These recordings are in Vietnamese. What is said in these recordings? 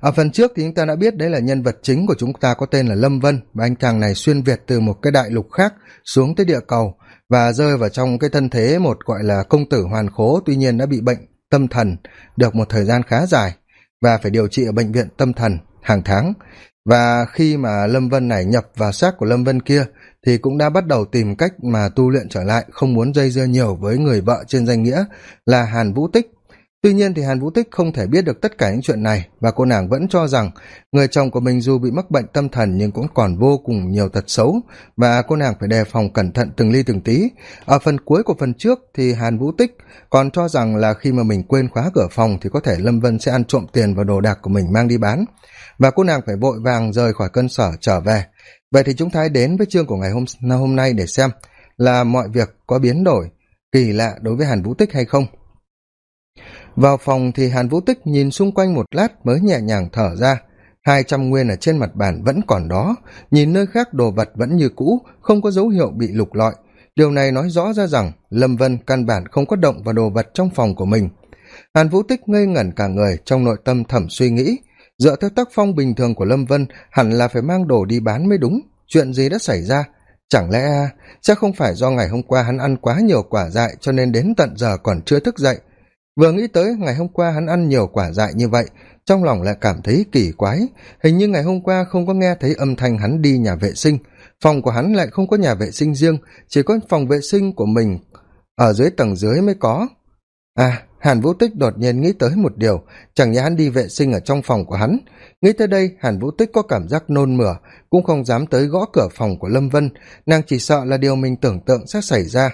ở phần trước thì chúng ta đã biết đấy là nhân vật chính của chúng ta có tên là lâm vân và anh chàng này xuyên việt từ một cái đại lục khác xuống tới địa cầu và rơi vào trong cái thân thế một gọi là công tử hoàn khố, tuy nhiên đã bị bệnh tâm thần được một thời gian khá dài và phải điều trị ở bệnh viện tâm thần hàng tháng. Và khi mà lâm vân này nhập vào xác của lâm vân kia thì cũng đã bắt đầu tìm cách mà tu luyện trở lại, không muốn dây dưa nhiều với người vợ trên danh nghĩa là hàn vũ tích tuy nhiên thì hàn vũ tích không thể biết được tất cả những chuyện này và cô nàng vẫn cho rằng người chồng của mình dù bị mắc bệnh tâm thần nhưng cũng còn vô cùng nhiều tật xấu và cô nàng phải đề phòng cẩn thận từng ly từng tí. Ở phần cuối của phần trước thì hàn vũ tích còn cho rằng là khi mà mình quên khóa cửa phòng thì có thể lâm vân sẽ ăn trộm tiền và đồ đạc của mình mang đi bán và cô nàng phải vội vàng rời khỏi cân sở trở về. Vậy thì chúng ta hãy đến với chương của ngày hôm hôm nay để xem là mọi việc có biến đổi kỳ lạ đối với hàn vũ tích hay không vào phòng thì hàn vũ tích nhìn xung quanh một lát mới nhẹ nhàng thở ra. Hai trăm nguyên ở trên mặt bàn vẫn còn đó, nhìn nơi khác đồ vật vẫn như cũ, không có dấu hiệu bị lục lọi. Điều này nói rõ ra rằng lâm vân căn bản không có động vào đồ vật trong phòng của mình. Hàn vũ tích ngây ngẩn cả người trong nội tâm thẩm suy nghĩ. Dựa theo tác phong bình thường của lâm vân, hẳn là phải mang đồ đi bán mới đúng. Chuyện gì đã xảy ra? Chẳng lẽ à, sẽ không phải do ngày hôm qua hắn ăn quá nhiều quả dại cho nên đến tận giờ còn chưa thức dậy? Vừa nghĩ tới ngày hôm qua hắn ăn nhiều quả dại như vậy, trong lòng lại cảm thấy kỳ quái. Hình như ngày hôm qua không có nghe thấy âm thanh hắn đi nhà vệ sinh. Phòng của hắn lại không có nhà vệ sinh riêng, chỉ có phòng vệ sinh của mình ở dưới tầng dưới mới có. À hàn vũ tích đột nhiên nghĩ tới một điều, chẳng nhẽ hắn đi vệ sinh ở trong phòng của hắn. Nghĩ tới đây, hàn vũ tích có cảm giác nôn mửa, cũng không dám tới gõ cửa phòng của lâm vân. Nàng chỉ sợ là điều mình tưởng tượng sẽ xảy ra.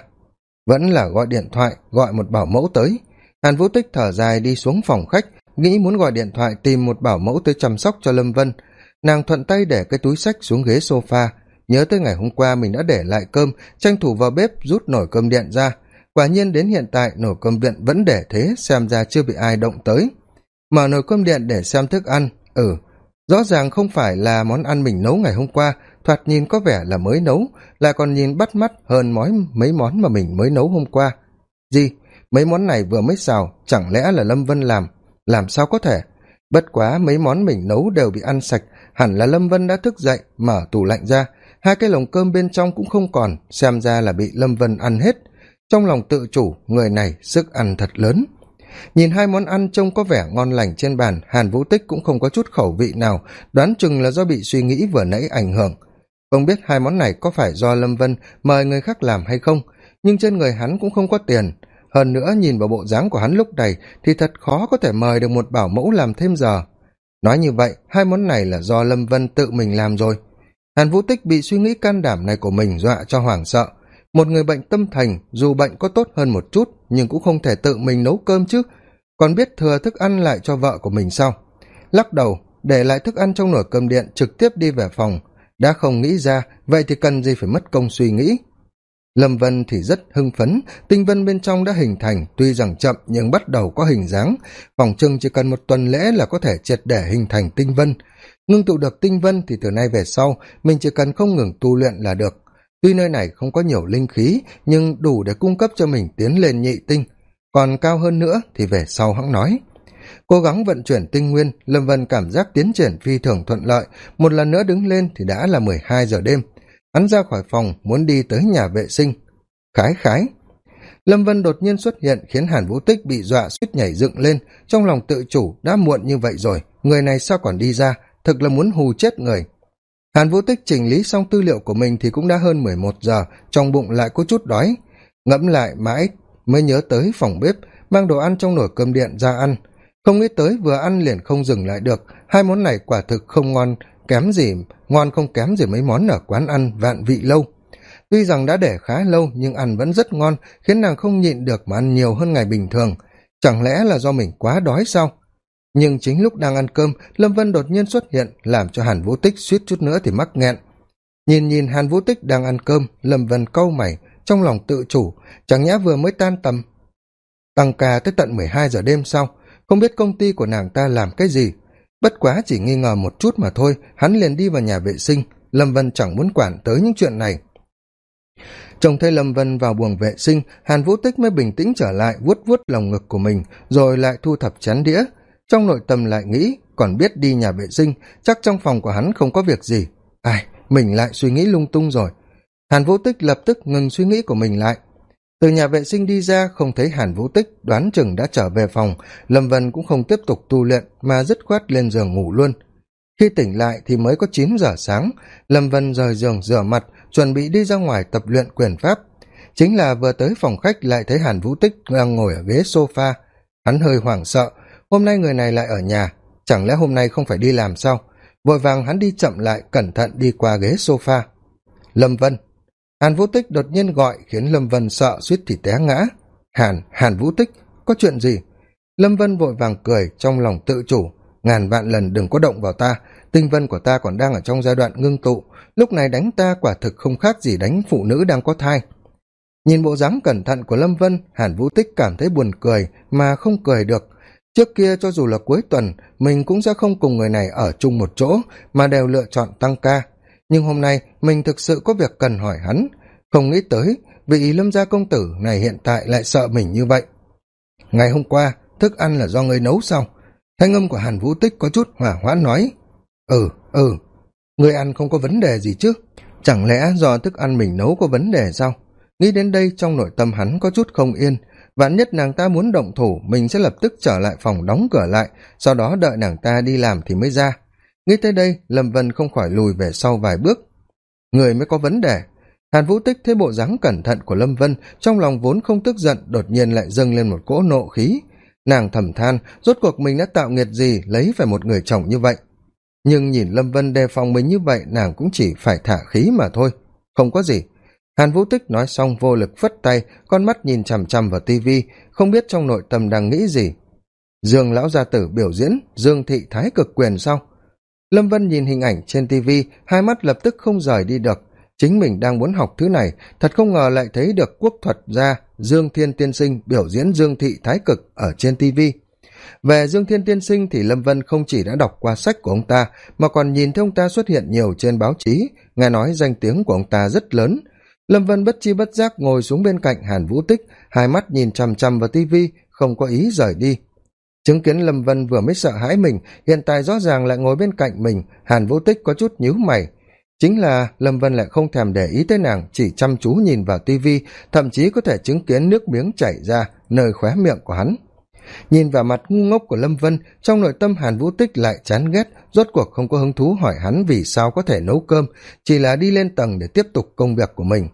Vẫn là gọi điện thoại, gọi một bảo mẫu tới hàn vũ tích thở dài đi xuống phòng khách, nghĩ muốn gọi điện thoại tìm một bảo mẫu tới chăm sóc cho lâm vân. Nàng thuận tay để cái túi sách xuống ghế s o f a nhớ tới ngày hôm qua mình đã để lại cơm, tranh thủ vào bếp rút nổi cơm điện ra. Quả nhiên đến hiện tại, nồi cơm điện vẫn để thế, xem ra chưa bị ai động tới. Mở nồi cơm điện để xem thức ăn. Ừ rõ ràng không phải là món ăn mình nấu ngày hôm qua, thoạt nhìn có vẻ là mới nấu, lại còn nhìn bắt mắt hơn mói mấy món mà mình mới nấu hôm qua. Gì? Mấy món này vừa mới xào, chẳng lẽ là lâm vân làm? Làm sao có thể? Bất quá mấy món mình nấu đều bị ăn sạch, hẳn là lâm vân đã thức dậy, mở tủ lạnh ra. Hai cái lồng cơm bên trong cũng không còn, xem ra là bị lâm vân ăn hết. Trong lòng tự chủ, người này sức ăn thật lớn. Nhìn hai món ăn trông có vẻ ngon lành trên bàn, hàn vũ tích cũng không có chút khẩu vị nào, đoán chừng là do bị suy nghĩ vừa nãy ảnh hưởng. Không biết hai món này có phải do lâm vân mời người khác làm hay không, nhưng trên người hắn cũng không có tiền hơn nữa, nhìn vào bộ dáng của hắn lúc này thì thật khó có thể mời được một bảo mẫu làm thêm giờ. Nói như vậy, hai món này là do lâm vân tự mình làm rồi. Hàn vũ tích bị suy nghĩ can đảm này của mình dọa cho hoảng sợ. Một người bệnh tâm thành, dù bệnh có tốt hơn một chút, nhưng cũng không thể tự mình nấu cơm chứ. Còn biết thừa thức ăn lại cho vợ của mình sao? Lắc đầu, để lại thức ăn trong nồi cơm điện trực tiếp đi về phòng. Đã không nghĩ ra, vậy thì cần gì phải mất công suy nghĩ? Lâm vân thì rất hưng phấn. Tinh vân bên trong đã hình thành, tuy rằng chậm nhưng bắt đầu có hình dáng. Phòng trưng chỉ cần một tuần lễ là có thể triệt để hình thành tinh vân. Ngưng tụ được tinh vân thì từ nay về sau, mình chỉ cần không ngừng tu luyện là được. Tuy nơi này không có nhiều linh khí, nhưng đủ để cung cấp cho mình tiến lên nhị tinh. Còn cao hơn nữa thì về sau hãng nói. Cố gắng vận chuyển tinh nguyên, lâm vân cảm giác tiến triển phi thường thuận lợi. Một lần nữa đứng lên thì đã là mười hai giờ đêm hắn ra khỏi phòng, muốn đi tới nhà vệ sinh. Khái khái. Lâm vân đột nhiên xuất hiện, khiến hàn vũ tích bị dọa suýt nhảy dựng lên. Trong lòng tự chủ, đã muộn như vậy rồi. Người này sao còn đi ra? Thực là muốn hù chết người. Hàn vũ tích chỉnh lý xong tư liệu của mình thì cũng đã hơn mười một giờ. Trong bụng lại có chút đói. Ngẫm lại mãi, mới nhớ tới phòng bếp, mang đồ ăn trong nồi cơm điện ra ăn. Không nghĩ tới vừa ăn liền không dừng lại được. Hai món này quả thực không ngon kém gì, ngon không kém gì mấy món ở quán ăn vạn vị lâu. Tuy rằng đã để khá lâu, nhưng ăn vẫn rất ngon, khiến nàng không nhịn được mà ăn nhiều hơn ngày bình thường. Chẳng lẽ là do mình quá đói sao? Nhưng chính lúc đang ăn cơm, lâm vân đột nhiên xuất hiện, làm cho hàn vũ tích suýt chút nữa thì mắc nghẹn. Nhìn nhìn hàn vũ tích đang ăn cơm, lâm vân câu mày, trong lòng tự chủ, chẳng nhẽ vừa mới tan tầm, tăng ca tới tận mười hai giờ đêm sau không biết công ty của nàng ta làm cái gì? Bất quá chỉ nghi ngờ một chút mà thôi, hắn liền đi vào nhà vệ sinh. Lâm vân chẳng muốn quản tới những chuyện này. Trông thấy lâm vân vào buồng vệ sinh, hàn vũ tích mới bình tĩnh trở lại, vuốt vuốt lòng ngực của mình, rồi lại thu thập chén đĩa. Trong nội tâm lại nghĩ, còn biết đi nhà vệ sinh, chắc trong phòng của hắn không có việc gì. Ai, mình lại suy nghĩ lung tung rồi. Hàn vũ tích lập tức ngừng suy nghĩ của mình lại từ nhà vệ sinh đi ra, không thấy hàn vũ tích, đoán chừng đã trở về phòng. Lâm vân cũng không tiếp tục tu luyện, mà dứt khoát lên giường ngủ luôn. Khi tỉnh lại thì mới có chín giờ sáng. Lâm vân rời giường rửa mặt, chuẩn bị đi ra ngoài tập luyện quyền pháp. Chính là vừa tới phòng khách lại thấy hàn vũ tích đang ngồi ở ghế s o f a hắn hơi hoảng sợ, hôm nay người này lại ở nhà, chẳng lẽ hôm nay không phải đi làm sao? Vội vàng hắn đi chậm lại, cẩn thận đi qua ghế s o f a lâm vân hàn vũ tích đột nhiên gọi khiến lâm vân sợ suýt thì té ngã. Hàn hàn vũ tích, có chuyện gì? Lâm vân vội vàng cười, trong lòng tự chủ. Ngàn vạn lần đừng có động vào ta. Tinh vân của ta còn đang ở trong giai đoạn ngưng tụ. Lúc này đánh ta quả thực không khác gì đánh phụ nữ đang có thai. Nhìn bộ dáng cẩn thận của lâm vân, hàn vũ tích cảm thấy buồn cười, mà không cười được. Trước kia cho dù là cuối tuần, mình cũng sẽ không cùng người này ở chung một chỗ, mà đều lựa chọn tăng ca nhưng hôm nay, mình thực sự có việc cần hỏi hắn. Không nghĩ tới, vị lâm gia công tử này hiện tại lại sợ mình như vậy. Ngày hôm qua, thức ăn là do người nấu sao thanh âm của hàn vũ tích có chút hỏa hoãn nói ừ ừ người ăn không có vấn đề gì chứ? Chẳng lẽ do thức ăn mình nấu có vấn đề sao? Nghĩ đến đây trong nội tâm hắn có chút không yên. Vạn nhất nàng ta muốn động thủ, mình sẽ lập tức trở lại phòng đóng cửa lại, sau đó đợi nàng ta đi làm thì mới ra nghĩ tới đây, lâm vân không khỏi lùi về sau vài bước. Người mới có vấn đề. Hàn vũ tích thấy bộ dáng cẩn thận của lâm vân, trong lòng vốn không tức giận, đột nhiên lại dâng lên một cỗ nộ khí. Nàng thầm than, rốt cuộc mình đã tạo nghiệt gì, lấy phải một người chồng như vậy. Nhưng nhìn lâm vân đề phòng mình như vậy, nàng cũng chỉ phải thả khí mà thôi. Không có gì. Hàn vũ tích nói xong vô lực phất tay, con mắt nhìn chằm chằm vào tivi không biết trong nội tâm đang nghĩ gì. Dương lão gia tử biểu diễn, dương thị thái cực quyền sau lâm vân nhìn hình ảnh trên TV, hai mắt lập tức không rời đi được. Chính mình đang muốn học thứ này thật không ngờ lại thấy được quốc thuật gia dương thiên tiên sinh biểu diễn dương thị thái cực ở trên TV. về dương thiên tiên sinh thì lâm vân không chỉ đã đọc qua sách của ông ta mà còn nhìn thấy ông ta xuất hiện nhiều trên báo chí nghe nói danh tiếng của ông ta rất lớn. Lâm vân bất chi bất giác ngồi xuống bên cạnh hàn vũ tích hai mắt nhìn chằm chằm vào tivi không có ý rời đi chứng kiến lâm vân vừa mới sợ hãi mình, hiện tại rõ ràng lại ngồi bên cạnh mình, hàn vũ tích có chút nhíu mày. Chính là lâm vân lại không thèm để ý tới nàng, chỉ chăm chú nhìn vào tivi thậm chí có thể chứng kiến nước miếng chảy ra nơi khóe miệng của hắn. Nhìn vào mặt ngu ngốc của lâm vân, trong nội tâm hàn vũ tích lại chán ghét, rốt cuộc không có hứng thú hỏi hắn vì sao có thể nấu cơm, chỉ là đi lên tầng để tiếp tục công việc của mình.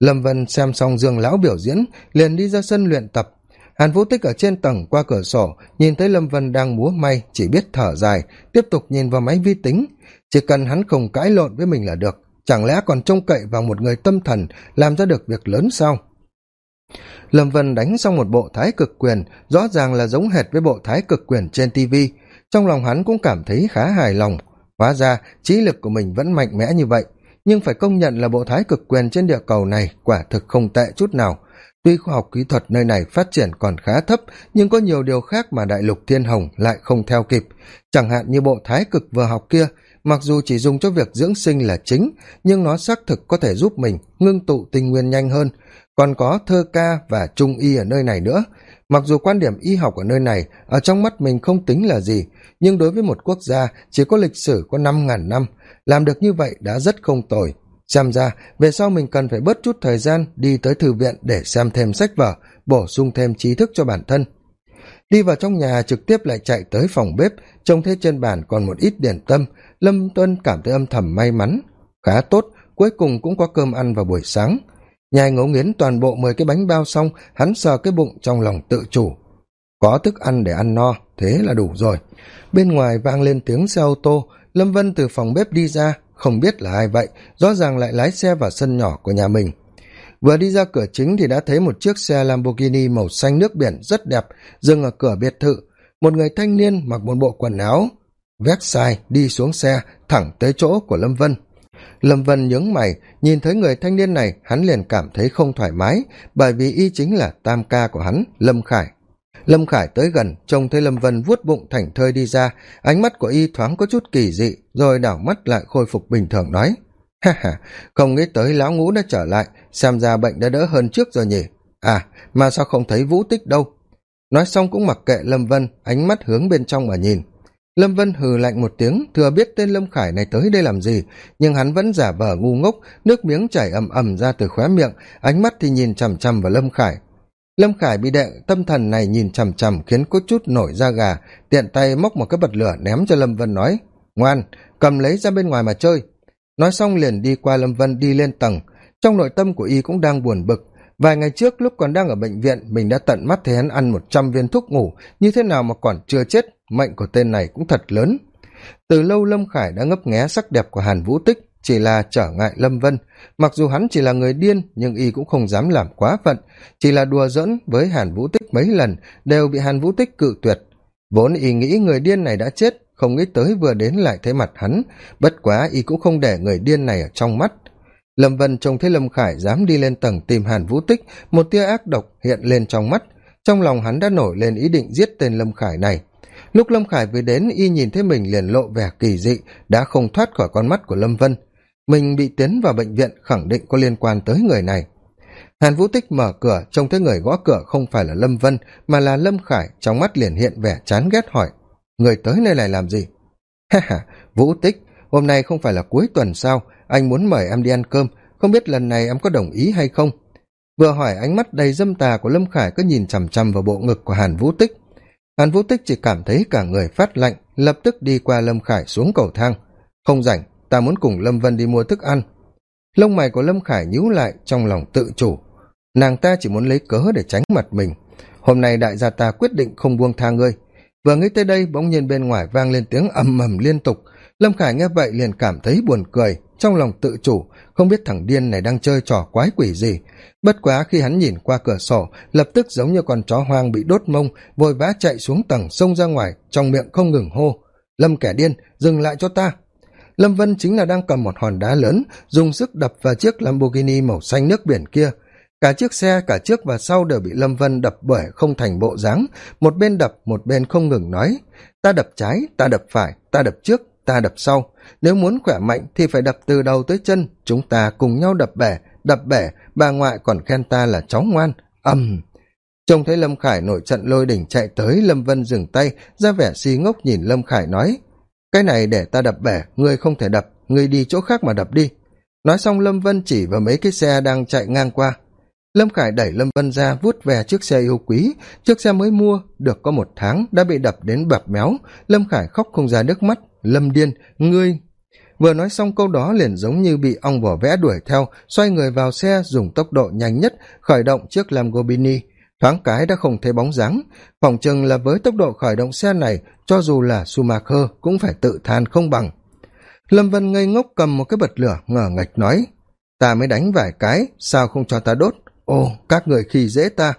Lâm vân xem xong dương lão biểu diễn, liền đi ra sân luyện tập hàn vũ tích ở trên tầng qua cửa sổ, nhìn thấy lâm vân đang múa may, chỉ biết thở dài, tiếp tục nhìn vào máy vi tính. Chỉ cần hắn không cãi lộn với mình là được. Chẳng lẽ còn trông cậy vào một người tâm thần, làm ra được việc lớn sao? Lâm vân đánh xong một bộ thái cực quyền, rõ ràng là giống hệt với bộ thái cực quyền trên tv trong lòng hắn cũng cảm thấy khá hài lòng. Hóa ra, trí lực của mình vẫn mạnh mẽ như vậy. Nhưng phải công nhận là bộ thái cực quyền trên địa cầu này quả thực không tệ chút nào tuy khoa học kỹ thuật nơi này phát triển còn khá thấp, nhưng có nhiều điều khác mà đại lục thiên hồng lại không theo kịp. Chẳng hạn như bộ thái cực vừa học kia, mặc dù chỉ dùng cho việc dưỡng sinh là chính, nhưng nó xác thực có thể giúp mình ngưng tụ tinh nguyên nhanh hơn. Còn có thơ ca và trung y ở nơi này nữa. Mặc dù quan điểm y học ở nơi này, ở trong mắt mình không tính là gì, nhưng đối với một quốc gia, chỉ có lịch sử có năm ngàn năm. Làm được như vậy đã rất không tồi xem ra, về sau mình cần phải bớt chút thời gian đi tới thư viện để xem thêm sách vở, bổ sung thêm trí thức cho bản thân. Đi vào trong nhà trực tiếp lại chạy tới phòng bếp, trông thấy trên bàn còn một ít điển tâm. Lâm tuân cảm thấy âm thầm may mắn. Khá tốt, cuối cùng cũng có cơm ăn vào buổi sáng. Nhai ngấu nghiến toàn bộ mười cái bánh bao xong, hắn sờ cái bụng trong lòng tự chủ. Có thức ăn để ăn no, thế là đủ rồi. Bên ngoài vang lên tiếng xe ô tô. Lâm vân từ phòng bếp đi ra không biết là ai vậy, rõ ràng lại lái xe vào sân nhỏ của nhà mình. Vừa đi ra cửa chính thì đã thấy một chiếc xe lamborghini màu xanh nước biển rất đẹp dừng ở cửa biệt thự. Một người thanh niên mặc một bộ quần áo vét sai đi xuống xe, thẳng tới chỗ của lâm vân. Lâm vân nhướng mày, nhìn thấy người thanh niên này, hắn liền cảm thấy không thoải mái, bởi vì y chính là tam ca của hắn, lâm khải lâm khải tới gần, trông thấy lâm vân vuốt bụng thảnh thơi đi ra. Ánh mắt của y thoáng có chút kỳ dị, rồi đảo mắt lại khôi phục bình thường nói, ha ha, không nghĩ tới lão ngũ đã trở lại. Xem ra bệnh đã đỡ hơn trước rồi nhỉ. À mà sao không thấy vũ tích đâu? Nói xong cũng mặc kệ lâm vân, ánh mắt hướng bên trong mà nhìn. Lâm vân hừ lạnh một tiếng, thừa biết tên lâm khải này tới đây làm gì, nhưng hắn vẫn giả vờ ngu ngốc, nước miếng chảy ầm ầm ra từ khóe miệng, ánh mắt thì nhìn chằm chằm vào lâm khải lâm khải bị đệ, tâm thần này nhìn chằm chằm khiến có chút nổi da gà, tiện tay móc một cái bật lửa ném cho lâm vân nói, ngoan, cầm lấy ra bên ngoài mà chơi. Nói xong liền đi qua lâm vân đi lên tầng. Trong nội tâm của y cũng đang buồn bực. Vài ngày trước lúc còn đang ở bệnh viện, mình đã tận mắt thấy hắn ăn một trăm viên thuốc ngủ. Như thế nào mà còn chưa chết, mệnh của tên này cũng thật lớn. Từ lâu lâm khải đã ngấp nghé sắc đẹp của hàn vũ tích chỉ là trở ngại lâm vân. Mặc dù hắn chỉ là người điên, nhưng y cũng không dám làm quá phận. Chỉ là đùa giỡn với hàn vũ tích mấy lần, đều bị hàn vũ tích cự tuyệt. Vốn y nghĩ người điên này đã chết, không nghĩ tới vừa đến lại thấy mặt hắn. Bất quá y cũng không để người điên này ở trong mắt. Lâm vân trông thấy lâm khải dám đi lên tầng tìm hàn vũ tích, một tia ác độc hiện lên trong mắt. Trong lòng hắn đã nổi lên ý định giết tên lâm khải này. Lúc lâm khải vừa đến, y nhìn thấy mình liền lộ vẻ kỳ dị, đã không thoát khỏi con mắt của lâm vân mình bị tiến vào bệnh viện khẳng định có liên quan tới người này. Hàn vũ tích mở cửa trông thấy người gõ cửa không phải là lâm vân, mà là lâm khải, trong mắt liền hiện vẻ chán ghét hỏi, người tới nơi này làm gì? Ha ha, vũ tích, hôm nay không phải là cuối tuần sao? Anh muốn mời em đi ăn cơm, không biết lần này em có đồng ý hay không? Vừa hỏi, ánh mắt đầy dâm tà của lâm khải cứ nhìn chằm chằm vào bộ ngực của hàn vũ tích. Hàn vũ tích chỉ cảm thấy cả người phát lạnh, lập tức đi qua lâm khải xuống cầu thang. Không rảnh ta muốn cùng lâm vân đi mua thức ăn. Lông mày của lâm khải nhíu lại trong lòng tự chủ. Nàng ta chỉ muốn lấy cớ để tránh mặt mình. Hôm nay đại gia ta quyết định không buông tha ngươi. Vừa nghĩ tới đây, bỗng nhiên bên ngoài vang lên tiếng ầm ầm liên tục. Lâm khải nghe vậy liền cảm thấy buồn cười, trong lòng tự chủ, không biết thằng điên này đang chơi trò quái quỷ gì. Bất quá khi hắn nhìn qua cửa sổ, lập tức giống như con chó hoang bị đốt mông, vội vã chạy xuống tầng sông ra ngoài, trong miệng không ngừng hô. Lâm kẻ điên, dừng lại cho ta lâm vân chính là đang cầm một hòn đá lớn, dùng sức đập vào chiếc lamborghini màu xanh nước biển kia. Cả chiếc xe, cả trước và sau đều bị lâm vân đập bởi không thành bộ dáng, một bên đập, một bên không ngừng nói, ta đập trái, ta đập phải, ta đập trước, ta đập sau. Nếu muốn khỏe mạnh thì phải đập từ đầu tới chân, chúng ta cùng nhau đập bể đập bể, bà ngoại còn khen ta là cháu ngoan. Ầm. Trông thấy lâm khải nổi trận lôi đỉnh chạy tới, lâm vân dừng tay, ra vẻ si ngốc nhìn lâm khải nói cái này để ta đập bể, ngươi không thể đập, ngươi đi chỗ khác mà đập đi. Nói xong lâm vân chỉ vào mấy cái xe đang chạy ngang qua. Lâm khải đẩy lâm vân ra, vuốt về chiếc xe yêu quý. Chiếc xe mới mua, được có một tháng, đã bị đập đến bập méo. Lâm khải khóc không ra nước mắt. Lâm điên, ngươi. Vừa nói xong câu đó liền giống như bị ong vỏ vẽ đuổi theo, xoay người vào xe, dùng tốc độ nhanh nhất, khởi động chiếc lamborghini thoáng cái đã không thấy bóng dáng. Phỏng chừng là với tốc độ khởi động xe này, cho dù là sumacher cũng phải tự than không bằng. Lâm vân ngây ngốc cầm một cái bật lửa, ngờ ngạch nói, ta mới đánh vài cái, sao không cho ta đốt? Ồ, các người khi dễ ta.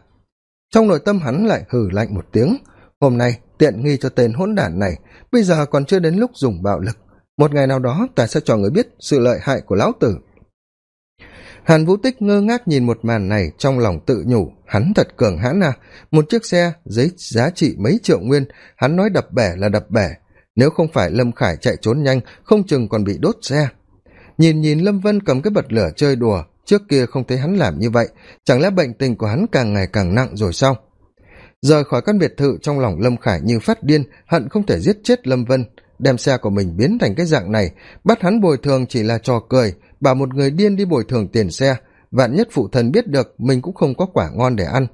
Trong nội tâm hắn lại hử lạnh một tiếng, hôm nay tiện nghi cho tên hỗn đản này, bây giờ còn chưa đến lúc dùng bạo lực. Một ngày nào đó ta sẽ cho người biết sự lợi hại của lão tử hàn vũ tích ngơ ngác nhìn một màn này trong lòng tự nhủ, hắn thật cường hãn à. Một chiếc xe giấy giá trị mấy triệu nguyên, hắn nói đập bể là đập bể. Nếu không phải lâm khải chạy trốn nhanh, không chừng còn bị đốt xe. Nhìn nhìn lâm vân cầm cái bật lửa chơi đùa, trước kia không thấy hắn làm như vậy, chẳng lẽ bệnh tình của hắn càng ngày càng nặng rồi sao? Rời khỏi căn biệt thự trong lòng lâm khải như phát điên, hận không thể giết chết lâm vân đem xe của mình biến thành cái dạng này, bắt hắn bồi thường chỉ là trò cười, bảo một người điên đi bồi thường tiền xe. Vạn nhất phụ thần biết được, mình cũng không có quả ngon để ăn.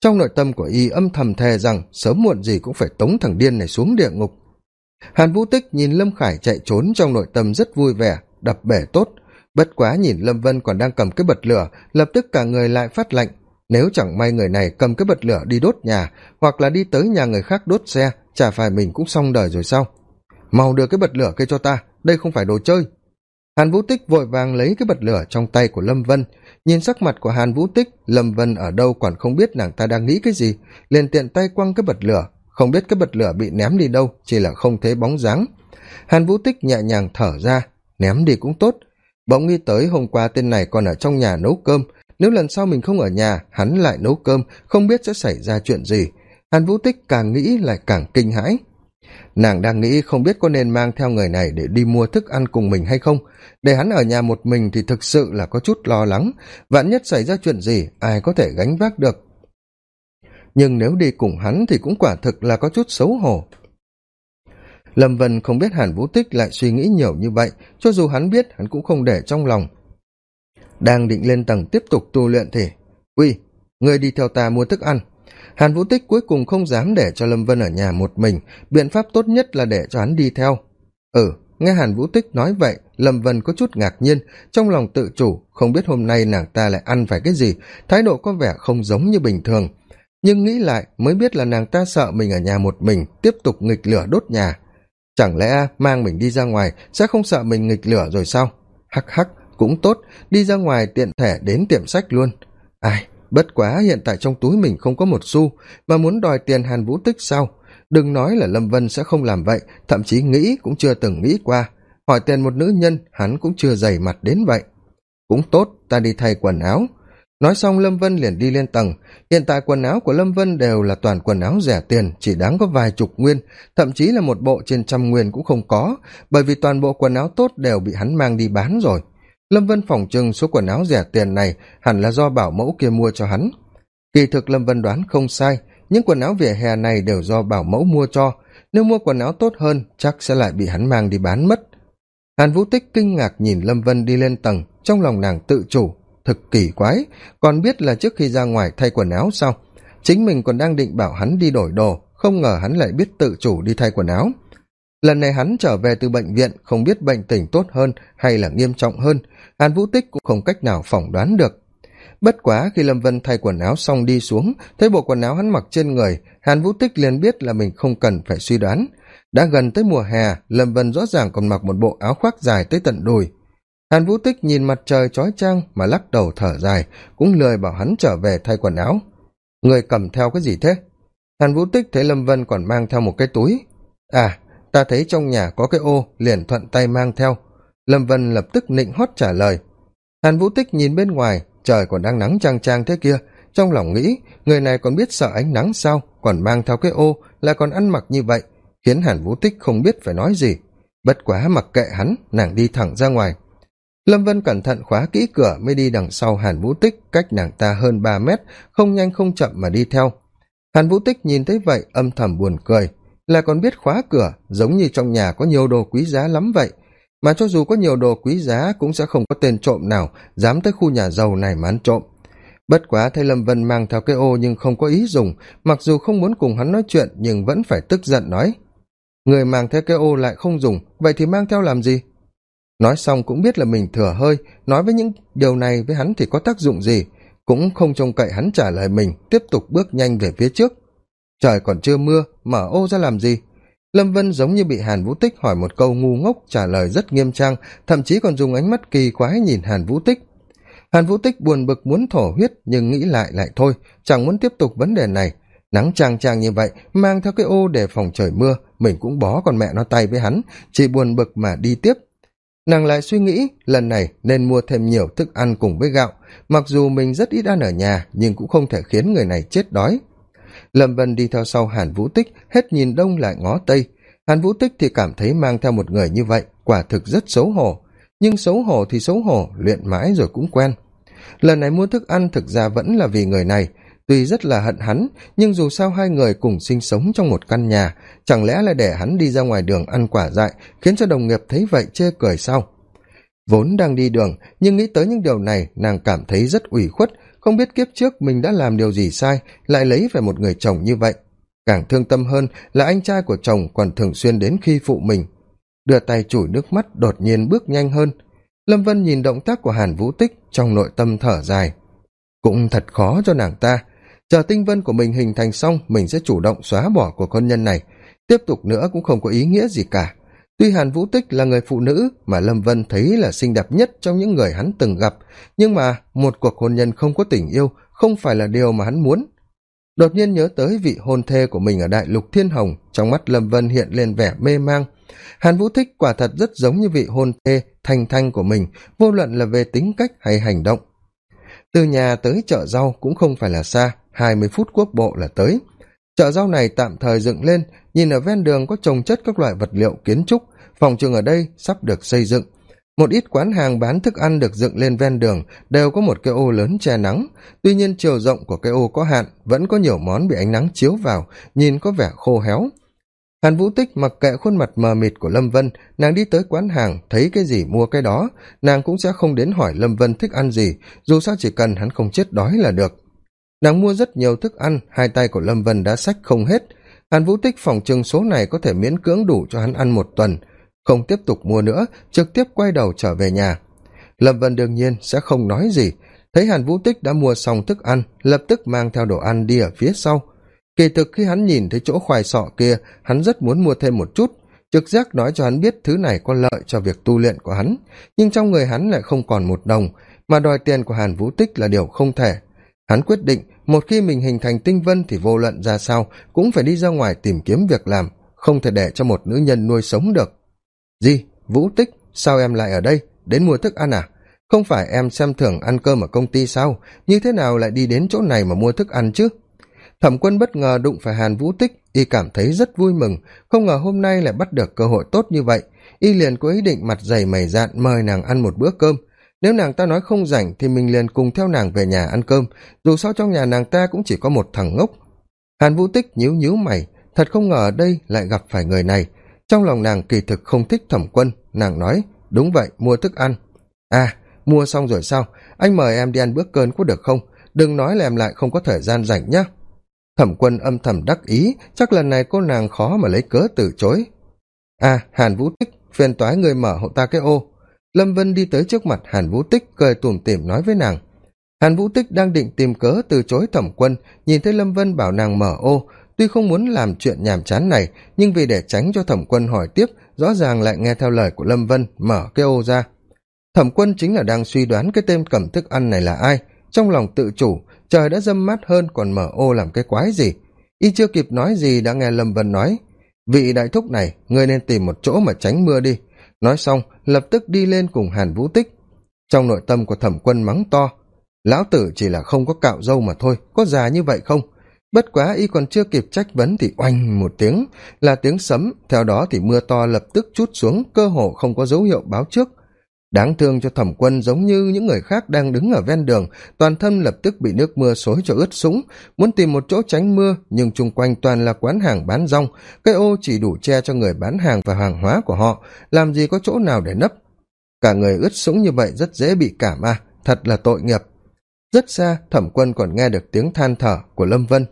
Trong nội tâm của y âm thầm thề rằng, sớm muộn gì cũng phải tống thằng điên này xuống địa ngục. Hàn vũ tích nhìn lâm khải chạy trốn trong nội tâm rất vui vẻ, đập bể tốt. Bất quá nhìn lâm vân còn đang cầm cái bật lửa, lập tức cả người lại phát lạnh. Nếu chẳng may người này cầm cái bật lửa đi đốt nhà, hoặc là đi tới nhà người khác đốt xe, chả phải mình cũng xong đời rồi sao? Mau đưa cái bật lửa kia cho ta, đây không phải đồ chơi. Hàn vũ tích vội vàng lấy cái bật lửa trong tay của lâm vân. Nhìn sắc mặt của hàn vũ tích, lâm vân ở đâu còn không biết nàng ta đang nghĩ cái gì. Liền tiện tay quăng cái bật lửa. Không biết cái bật lửa bị ném đi đâu, chỉ là không thấy bóng dáng. Hàn vũ tích nhẹ nhàng thở ra, ném đi cũng tốt. Bỗng nghĩ tới hôm qua tên này còn ở trong nhà nấu cơm. Nếu lần sau mình không ở nhà, hắn lại nấu cơm, không biết sẽ xảy ra chuyện gì. Hàn vũ tích càng nghĩ lại càng kinh hãi nàng đang nghĩ không biết có nên mang theo người này để đi mua thức ăn cùng mình hay không. Để hắn ở nhà một mình thì thực sự là có chút lo lắng. Vạn nhất xảy ra chuyện gì, ai có thể gánh vác được? Nhưng nếu đi cùng hắn thì cũng quả thực là có chút xấu hổ. Lâm vân không biết hàn vũ tích lại suy nghĩ nhiều như vậy, cho dù hắn biết, hắn cũng không để trong lòng. Đang định lên tầng tiếp tục tu luyện thì, uy, ngươi đi theo ta mua thức ăn hàn vũ tích cuối cùng không dám để cho lâm vân ở nhà một mình. Biện pháp tốt nhất là để cho hắn đi theo. Ừ nghe hàn vũ tích nói vậy, lâm vân có chút ngạc nhiên. Trong lòng tự chủ, không biết hôm nay nàng ta lại ăn phải cái gì. Thái độ có vẻ không giống như bình thường. Nhưng nghĩ lại, mới biết là nàng ta sợ mình ở nhà một mình, tiếp tục nghịch lửa đốt nhà. Chẳng lẽ mang mình đi ra ngoài, sẽ không sợ mình nghịch lửa rồi sao? Hắc hắc, cũng tốt, đi ra ngoài tiện thể đến tiệm sách luôn. Ai bất quá hiện tại trong túi mình không có một xu mà muốn đòi tiền hàn vũ tích sao? Đừng nói là lâm vân sẽ không làm vậy, thậm chí nghĩ cũng chưa từng nghĩ qua. Hỏi tiền một nữ nhân, hắn cũng chưa dày mặt đến vậy. Cũng tốt, ta đi thay quần áo. Nói xong lâm vân liền đi lên tầng. Hiện tại quần áo của lâm vân đều là toàn quần áo rẻ tiền, chỉ đáng có vài chục nguyên. Thậm chí là một bộ trên trăm nguyên cũng không có, bởi vì toàn bộ quần áo tốt đều bị hắn mang đi bán rồi lâm vân phỏng chừng số quần áo rẻ tiền này hẳn là do bảo mẫu kia mua cho hắn. Kỳ thực lâm vân đoán không sai, những quần áo vỉa hè này đều do bảo mẫu mua cho. Nếu mua quần áo tốt hơn, chắc sẽ lại bị hắn mang đi bán mất. Hàn vũ tích kinh ngạc nhìn lâm vân đi lên tầng, trong lòng nàng tự chủ, thực kỳ quái, còn biết là trước khi ra ngoài thay quần áo sao? Chính mình còn đang định bảo hắn đi đổi đồ, không ngờ hắn lại biết tự chủ đi thay quần áo lần này hắn trở về từ bệnh viện, không biết bệnh tình tốt hơn hay là nghiêm trọng hơn. Hàn vũ tích cũng không cách nào phỏng đoán được. Bất quá khi lâm vân thay quần áo xong đi xuống, thấy bộ quần áo hắn mặc trên người, hàn vũ tích liền biết là mình không cần phải suy đoán. Đã gần tới mùa hè, lâm vân rõ ràng còn mặc một bộ áo khoác dài tới tận đùi. Hàn vũ tích nhìn mặt trời trói trang mà lắc đầu thở dài, cũng lười bảo hắn trở về thay quần áo. Người cầm theo cái gì thế? Hàn vũ tích thấy lâm vân còn mang theo một cái túi. À ta thấy trong nhà có cái ô, liền thuận tay mang theo. Lâm vân lập tức nịnh hót trả lời. Hàn vũ tích nhìn bên ngoài, trời còn đang nắng trang trang thế kia. Trong lòng nghĩ, người này còn biết sợ ánh nắng sao, còn mang theo cái ô, là còn ăn mặc như vậy, khiến hàn vũ tích không biết phải nói gì. Bất quá mặc kệ hắn, nàng đi thẳng ra ngoài. Lâm vân cẩn thận khóa kỹ cửa mới đi đằng sau hàn vũ tích, cách nàng ta hơn ba mét, không nhanh không chậm mà đi theo. Hàn vũ tích nhìn thấy vậy, âm thầm buồn cười là còn biết khóa cửa, giống như trong nhà có nhiều đồ quý giá lắm vậy. Mà cho dù có nhiều đồ quý giá, cũng sẽ không có tên trộm nào dám tới khu nhà giàu này mà ăn trộm. Bất quá thấy lâm vân mang theo cái ô nhưng không có ý dùng, mặc dù không muốn cùng hắn nói chuyện, nhưng vẫn phải tức giận nói. Người mang theo cái ô lại không dùng, vậy thì mang theo làm gì? Nói xong cũng biết là mình thừa hơi, nói với những điều này với hắn thì có tác dụng gì? Cũng không trông cậy hắn trả lời mình, tiếp tục bước nhanh về phía trước trời còn chưa mưa, mở ô ra làm gì? Lâm vân giống như bị hàn vũ tích hỏi một câu ngu ngốc trả lời rất nghiêm trang, thậm chí còn dùng ánh mắt kỳ quái nhìn hàn vũ tích. Hàn vũ tích buồn bực muốn thổ huyết, nhưng nghĩ lại lại thôi, chẳng muốn tiếp tục vấn đề này. Nắng trang trang như vậy, mang theo cái ô để phòng trời mưa, mình cũng bó con mẹ nó tay với hắn, chỉ buồn bực mà đi tiếp. Nàng lại suy nghĩ, lần này nên mua thêm nhiều thức ăn cùng với gạo. Mặc dù mình rất ít ăn ở nhà, nhưng cũng không thể khiến người này chết đói lâm vân đi theo sau hàn vũ tích, hết nhìn đông lại ngó tây. Hàn vũ tích thì cảm thấy mang theo một người như vậy, quả thực rất xấu hổ. Nhưng xấu hổ thì xấu hổ, luyện mãi rồi cũng quen. Lần này mua thức ăn thực ra vẫn là vì người này. Tuy rất là hận hắn, nhưng dù sao hai người cùng sinh sống trong một căn nhà, chẳng lẽ là để hắn đi ra ngoài đường ăn quả dại, khiến cho đồng nghiệp thấy vậy chê cười sao? Vốn đang đi đường, nhưng nghĩ tới những điều này, nàng cảm thấy rất ủy khuất không biết kiếp trước mình đã làm điều gì sai, lại lấy về một người chồng như vậy. Càng thương tâm hơn là anh trai của chồng còn thường xuyên đến khi phụ mình. Đưa tay chủi nước mắt đột nhiên bước nhanh hơn. Lâm vân nhìn động tác của hàn vũ tích trong nội tâm thở dài. Cũng thật khó cho nàng ta. Chờ tinh vân của mình hình thành xong, mình sẽ chủ động xóa bỏ của con nhân này. Tiếp tục nữa cũng không có ý nghĩa gì cả tuy hàn vũ tích là người phụ nữ mà lâm vân thấy là xinh đẹp nhất trong những người hắn từng gặp, nhưng mà một cuộc hôn nhân không có tình yêu không phải là điều mà hắn muốn. Đột nhiên nhớ tới vị hôn thê của mình ở đại lục thiên hồng, trong mắt lâm vân hiện lên vẻ mê mang. Hàn vũ thích quả thật rất giống như vị hôn thê thanh thanh của mình, vô luận là về tính cách hay hành động. Từ nhà tới chợ rau cũng không phải là xa, hai mươi phút quốc bộ là tới chợ rau này tạm thời dựng lên, nhìn ở ven đường có trồng chất các loại vật liệu kiến trúc. Phòng trường ở đây sắp được xây dựng. Một ít quán hàng bán thức ăn được dựng lên ven đường, đều có một cái ô lớn che nắng. Tuy nhiên chiều rộng của cái ô có hạn, vẫn có nhiều món bị ánh nắng chiếu vào, nhìn có vẻ khô héo. Hàn vũ tích mặc kệ khuôn mặt mờ mịt của lâm vân, nàng đi tới quán hàng, thấy cái gì mua cái đó. Nàng cũng sẽ không đến hỏi lâm vân thích ăn gì, dù sao chỉ cần hắn không chết đói là được nàng mua rất nhiều thức ăn, hai tay của lâm vân đã xách không hết. Hàn vũ tích phòng chừng số này có thể miễn cưỡng đủ cho hắn ăn một tuần, không tiếp tục mua nữa, trực tiếp quay đầu trở về nhà. Lâm vân đương nhiên sẽ không nói gì. Thấy hàn vũ tích đã mua xong thức ăn, lập tức mang theo đồ ăn đi ở phía sau. Kỳ thực khi hắn nhìn thấy chỗ khoai sọ kia, hắn rất muốn mua thêm một chút. Trực giác nói cho hắn biết thứ này có lợi cho việc tu luyện của hắn, nhưng trong người hắn lại không còn một đồng, mà đòi tiền của hàn vũ tích là điều không thể hắn quyết định, một khi mình hình thành tinh vân thì vô luận ra sao, cũng phải đi ra ngoài tìm kiếm việc làm, không thể để cho một nữ nhân nuôi sống được. Gì vũ tích, sao em lại ở đây? Đến mua thức ăn à? Không phải em xem thưởng ăn cơm ở công ty sao? Như thế nào lại đi đến chỗ này mà mua thức ăn chứ? Thẩm quân bất ngờ đụng phải hàn vũ tích, y cảm thấy rất vui mừng. Không ngờ hôm nay lại bắt được cơ hội tốt như vậy. Y liền có ý định mặt dày mày dạn mời nàng ăn một bữa cơm nếu nàng ta nói không rảnh thì mình liền cùng theo nàng về nhà ăn cơm. Dù sao trong nhà nàng ta cũng chỉ có một thằng ngốc. Hàn vũ tích nhíu nhíu mày, thật không ngờ ở đây lại gặp phải người này. Trong lòng nàng kỳ thực không thích thẩm quân. Nàng nói, đúng vậy, mua thức ăn. À mua xong rồi sao? Anh mời em đi ăn bữa cơm có được không? Đừng nói là em lại không có thời gian rảnh nhá. Thẩm quân âm thầm đắc ý, chắc lần này cô nàng khó mà lấy cớ từ chối. À hàn vũ tích, phiền toái người mở hộ ta cái ô lâm vân đi tới trước mặt hàn vũ tích, cười tủm tỉm nói với nàng. Hàn vũ tích đang định tìm cớ từ chối thẩm quân, nhìn thấy lâm vân bảo nàng mở ô. Tuy không muốn làm chuyện nhàm chán này, nhưng vì để tránh cho thẩm quân hỏi tiếp, rõ ràng lại nghe theo lời của lâm vân, mở cái ô ra. Thẩm quân chính là đang suy đoán cái tên cầm thức ăn này là ai. Trong lòng tự chủ, trời đã dâm mát hơn còn mở ô làm cái quái gì. Y chưa kịp nói gì đã nghe lâm vân nói, vị đại thúc này, ngươi nên tìm một chỗ mà tránh mưa đi nói xong, lập tức đi lên cùng hàn vũ tích. Trong nội tâm của thẩm quân mắng to, lão tử chỉ là không có cạo râu mà thôi, có già như vậy không? Bất quá y còn chưa kịp trách vấn thì oanh một tiếng, là tiếng sấm, theo đó thì mưa to lập tức chút xuống, cơ hồ không có dấu hiệu báo trước đáng thương cho thẩm quân giống như những người khác đang đứng ở ven đường, toàn thân lập tức bị nước mưa xối cho ướt sũng. Muốn tìm một chỗ tránh mưa, nhưng chung quanh toàn là quán hàng bán rong. Cây ô chỉ đủ che cho người bán hàng và hàng hóa của họ, làm gì có chỗ nào để nấp. Cả người ướt sũng như vậy rất dễ bị cảm à thật là tội nghiệp. Rất xa, thẩm quân còn nghe được tiếng than thở của lâm vân.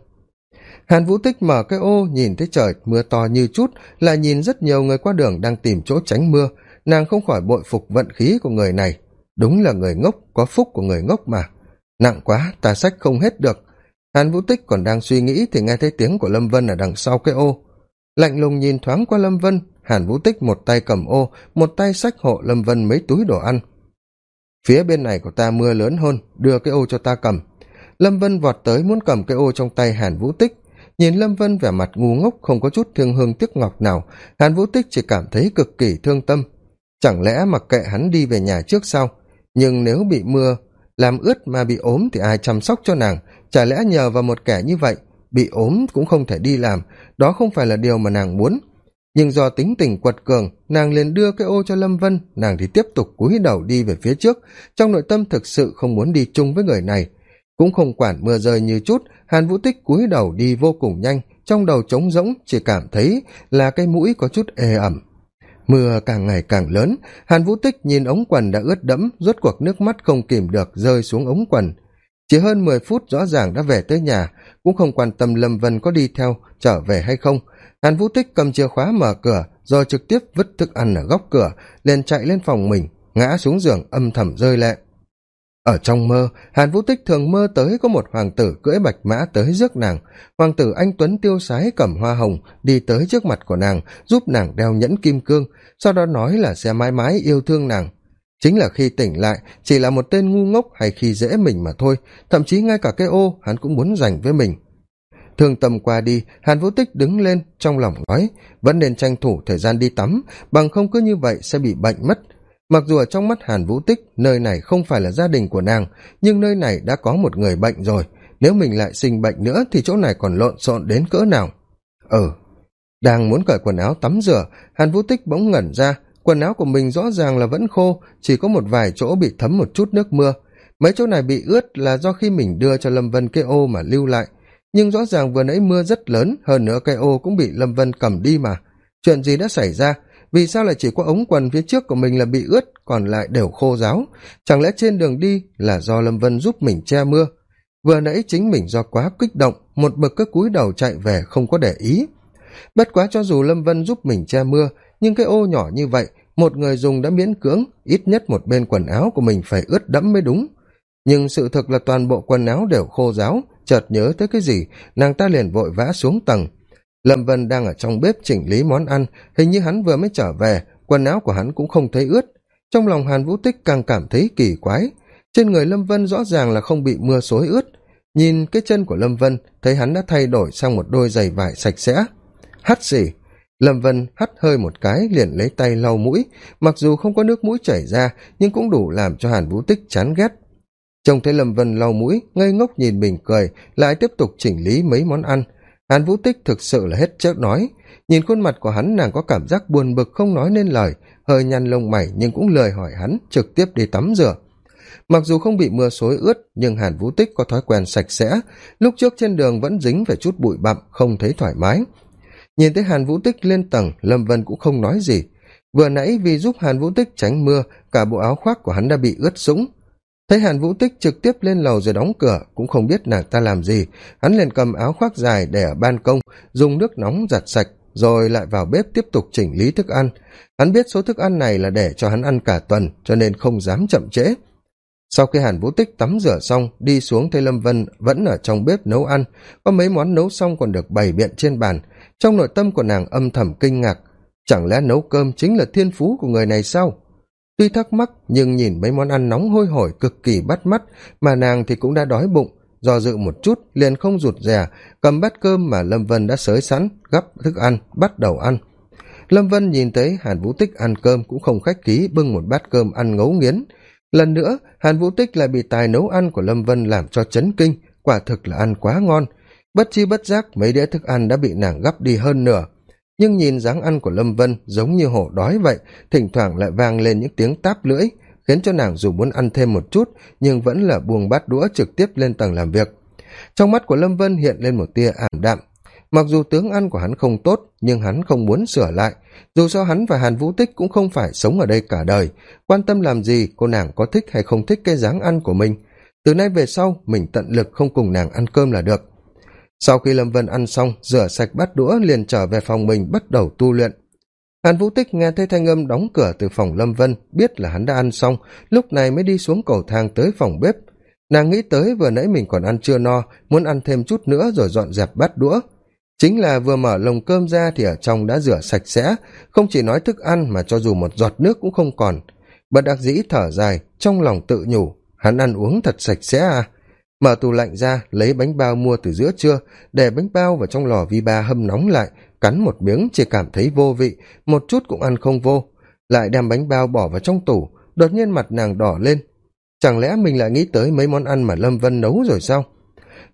Hàn vũ tích mở cái ô, nhìn thấy trời mưa to như chút, lại nhìn rất nhiều người qua đường đang tìm chỗ tránh mưa nàng không khỏi bội phục vận khí của người này. Đúng là người ngốc, có phúc của người ngốc mà. Nặng quá, ta sách không hết được. Hàn vũ tích còn đang suy nghĩ thì nghe thấy tiếng của lâm vân ở đằng sau cái ô. Lạnh lùng nhìn thoáng qua lâm vân, hàn vũ tích một tay cầm ô, một tay sách hộ lâm vân mấy túi đồ ăn. Phía bên này của ta mưa lớn hơn, đưa cái ô cho ta cầm. Lâm vân vọt tới muốn cầm cái ô trong tay hàn vũ tích. Nhìn lâm vân vẻ mặt ngu ngốc, không có chút thương hương tiếc ngọc nào, hàn vũ tích chỉ cảm thấy cực kỳ thương tâm chẳng lẽ mặc kệ hắn đi về nhà trước sau? Nhưng nếu bị mưa, làm ướt mà bị ốm thì ai chăm sóc cho nàng? Chả lẽ nhờ vào một kẻ như vậy, bị ốm cũng không thể đi làm? Đó không phải là điều mà nàng muốn. Nhưng do tính tình quật cường, nàng liền đưa cái ô cho lâm vân, nàng thì tiếp tục cúi đầu đi về phía trước. Trong nội tâm thực sự không muốn đi chung với người này. Cũng không quản mưa rơi như chút, hàn vũ tích cúi đầu đi vô cùng nhanh, trong đầu trống rỗng, chỉ cảm thấy là cái mũi có chút ê ẩm mưa càng ngày càng lớn, hàn vũ tích nhìn ống quần đã ướt đẫm, rốt cuộc nước mắt không kìm được rơi xuống ống quần. Chỉ hơn mười phút rõ ràng đã về tới nhà, cũng không quan tâm lâm vân có đi theo, trở về hay không. Hàn vũ tích cầm chìa khóa mở cửa, rồi trực tiếp vứt thức ăn ở góc cửa, liền chạy lên phòng mình, ngã xuống giường âm thầm rơi lệ ở trong mơ, hàn vũ tích thường mơ tới có một hoàng tử cưỡi bạch mã tới rước nàng. Hoàng tử anh tuấn tiêu sái cầm hoa hồng, đi tới trước mặt của nàng, giúp nàng đeo nhẫn kim cương, sau đó nói là sẽ mãi mãi yêu thương nàng. Chính là khi tỉnh lại, chỉ là một tên ngu ngốc hay khi dễ mình mà thôi, thậm chí ngay cả cái ô, hắn cũng muốn dành với mình. Thương tâm qua đi, hàn vũ tích đứng lên, trong lòng nói, vẫn nên tranh thủ thời gian đi tắm, bằng không cứ như vậy sẽ bị bệnh mất mặc dù ở trong mắt hàn vũ tích, nơi này không phải là gia đình của nàng, nhưng nơi này đã có một người bệnh rồi. Nếu mình lại sinh bệnh nữa thì chỗ này còn lộn xộn đến cỡ nào? Ừ. Đang muốn cởi quần áo tắm rửa, hàn vũ tích bỗng ngẩn ra. Quần áo của mình rõ ràng là vẫn khô, chỉ có một vài chỗ bị thấm một chút nước mưa. Mấy chỗ này bị ướt là do khi mình đưa cho lâm vân cái ô mà lưu lại. Nhưng rõ ràng vừa nãy mưa rất lớn, hơn nữa cây ô cũng bị lâm vân cầm đi mà. Chuyện gì đã xảy ra? Vì sao lại chỉ có ống quần phía trước của mình là bị ướt, còn lại đều khô ráo? Chẳng lẽ trên đường đi là do lâm vân giúp mình che mưa? Vừa nãy chính mình do quá kích động, một bực cứ cúi đầu chạy về không có để ý. Bất quá cho dù lâm vân giúp mình che mưa, nhưng cái ô nhỏ như vậy, một người dùng đã miễn cưỡng, ít nhất một bên quần áo của mình phải ướt đẫm mới đúng. Nhưng sự thực là toàn bộ quần áo đều khô ráo, chợt nhớ tới cái gì, nàng ta liền vội vã xuống tầng lâm vân đang ở trong bếp chỉnh lý món ăn, hình như hắn vừa mới trở về, quần áo của hắn cũng không thấy ướt. Trong lòng hàn vũ tích càng cảm thấy kỳ quái. Trên người lâm vân rõ ràng là không bị mưa xối ướt. Nhìn cái chân của lâm vân, thấy hắn đã thay đổi sang một đôi giày vải sạch sẽ. Hắt xỉ lâm vân hắt hơi một cái, liền lấy tay lau mũi. Mặc dù không có nước mũi chảy ra, nhưng cũng đủ làm cho hàn vũ tích chán ghét. Trông thấy lâm vân lau mũi, ngây ngốc nhìn mình cười, lại tiếp tục chỉnh lý mấy món ăn hàn vũ tích thực sự là hết chớp nói. Nhìn khuôn mặt của hắn, nàng có cảm giác buồn bực không nói nên lời. Hơi nhăn lông mày, nhưng cũng lời hỏi hắn, trực tiếp đi tắm rửa. Mặc dù không bị mưa xối ướt, nhưng hàn vũ tích có thói quen sạch sẽ. Lúc trước trên đường vẫn dính phải chút bụi bặm, không thấy thoải mái. Nhìn thấy hàn vũ tích lên tầng, lâm vân cũng không nói gì. Vừa nãy vì giúp hàn vũ tích tránh mưa, cả bộ áo khoác của hắn đã bị ướt sũng thấy hàn vũ tích trực tiếp lên lầu rồi đóng cửa, cũng không biết nàng ta làm gì. Hắn liền cầm áo khoác dài để ở ban công, dùng nước nóng giặt sạch, rồi lại vào bếp tiếp tục chỉnh lý thức ăn. Hắn biết số thức ăn này là để cho hắn ăn cả tuần, cho nên không dám chậm trễ. Sau khi hàn vũ tích tắm rửa xong, đi xuống thấy lâm vân, vẫn ở trong bếp nấu ăn. Có mấy món nấu xong còn được bày biện trên bàn. Trong nội tâm của nàng âm thầm kinh ngạc. Chẳng lẽ nấu cơm chính là thiên phú của người này sao? Tuy thắc mắc, nhưng nhìn mấy món ăn nóng hôi hổi cực kỳ bắt mắt, mà nàng thì cũng đã đói bụng. Do dự một chút, liền không rụt rè, cầm bát cơm mà lâm vân đã sới sẵn, gắp thức ăn, bắt đầu ăn. Lâm vân nhìn thấy hàn vũ tích ăn cơm cũng không khách ký bưng một bát cơm ăn ngấu nghiến. Lần nữa, hàn vũ tích lại bị tài nấu ăn của lâm vân làm cho chấn kinh, quả thực là ăn quá ngon. Bất chi bất giác, mấy đĩa thức ăn đã bị nàng gắp đi hơn nửa nhưng nhìn dáng ăn của lâm vân giống như hổ đói vậy, thỉnh thoảng lại vang lên những tiếng táp lưỡi, khiến cho nàng dù muốn ăn thêm một chút, nhưng vẫn là buông bát đũa trực tiếp lên tầng làm việc. Trong mắt của lâm vân hiện lên một tia ảm đạm. Mặc dù tướng ăn của hắn không tốt, nhưng hắn không muốn sửa lại. Dù sao hắn và hàn vũ tích cũng không phải sống ở đây cả đời. Quan tâm làm gì, cô nàng có thích hay không thích cái dáng ăn của mình. Từ nay về sau, mình tận lực không cùng nàng ăn cơm là được sau khi lâm vân ăn xong, rửa sạch bát đũa, liền trở về phòng mình, bắt đầu tu luyện. Hàn vũ tích nghe thấy thanh âm đóng cửa từ phòng lâm vân, biết là hắn đã ăn xong, lúc này mới đi xuống cầu thang tới phòng bếp. Nàng nghĩ tới vừa nãy mình còn ăn chưa no, muốn ăn thêm chút nữa rồi dọn dẹp bát đũa. Chính là vừa mở lồng cơm ra thì ở trong đã rửa sạch sẽ, không chỉ nói thức ăn mà cho dù một giọt nước cũng không còn. Bất đắc dĩ thở dài, trong lòng tự nhủ, hắn ăn uống thật sạch sẽ à? Mở tủ lạnh ra, lấy bánh bao mua từ giữa trưa, để bánh bao vào trong lò vi ba hâm nóng lại, cắn một miếng chỉ cảm thấy vô vị, một chút cũng ăn không vô. Lại đem bánh bao bỏ vào trong tủ, đột nhiên mặt nàng đỏ lên. Chẳng lẽ mình lại nghĩ tới mấy món ăn mà lâm vân nấu rồi sao?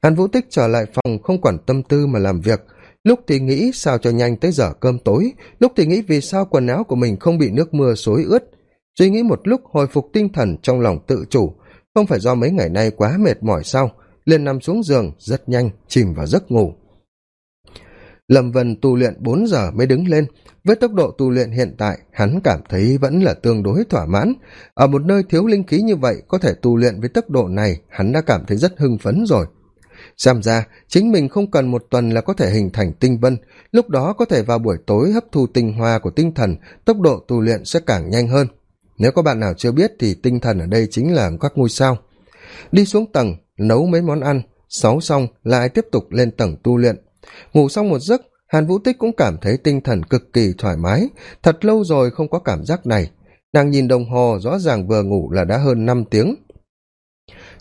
Hàn vũ tích trở lại phòng không quản tâm tư mà làm việc. Lúc thì nghĩ sao cho nhanh tới giờ cơm tối, lúc thì nghĩ vì sao quần áo của mình không bị nước mưa xối ướt. Suy nghĩ một lúc hồi phục tinh thần trong lòng tự chủ không phải do mấy ngày nay quá mệt mỏi sau liền nằm xuống giường, rất nhanh, chìm vào giấc ngủ. Lâm vân tu luyện bốn giờ mới đứng lên. Với tốc độ tu luyện hiện tại, hắn cảm thấy vẫn là tương đối thỏa mãn. Ở một nơi thiếu linh khí như vậy, có thể tu luyện với tốc độ này, hắn đã cảm thấy rất hưng phấn rồi. Xem ra, chính mình không cần một tuần là có thể hình thành tinh vân. Lúc đó có thể vào buổi tối hấp thu tinh hoa của tinh thần, tốc độ tu luyện sẽ càng nhanh hơn nếu có bạn nào chưa biết thì tinh thần ở đây chính là các ngôi sao. Đi xuống tầng, nấu mấy món ăn, sáu xong, lại tiếp tục lên tầng tu luyện. Ngủ xong một giấc, hàn vũ tích cũng cảm thấy tinh thần cực kỳ thoải mái. Thật lâu rồi không có cảm giác này. Nàng nhìn đồng hồ, rõ ràng vừa ngủ là đã hơn năm tiếng.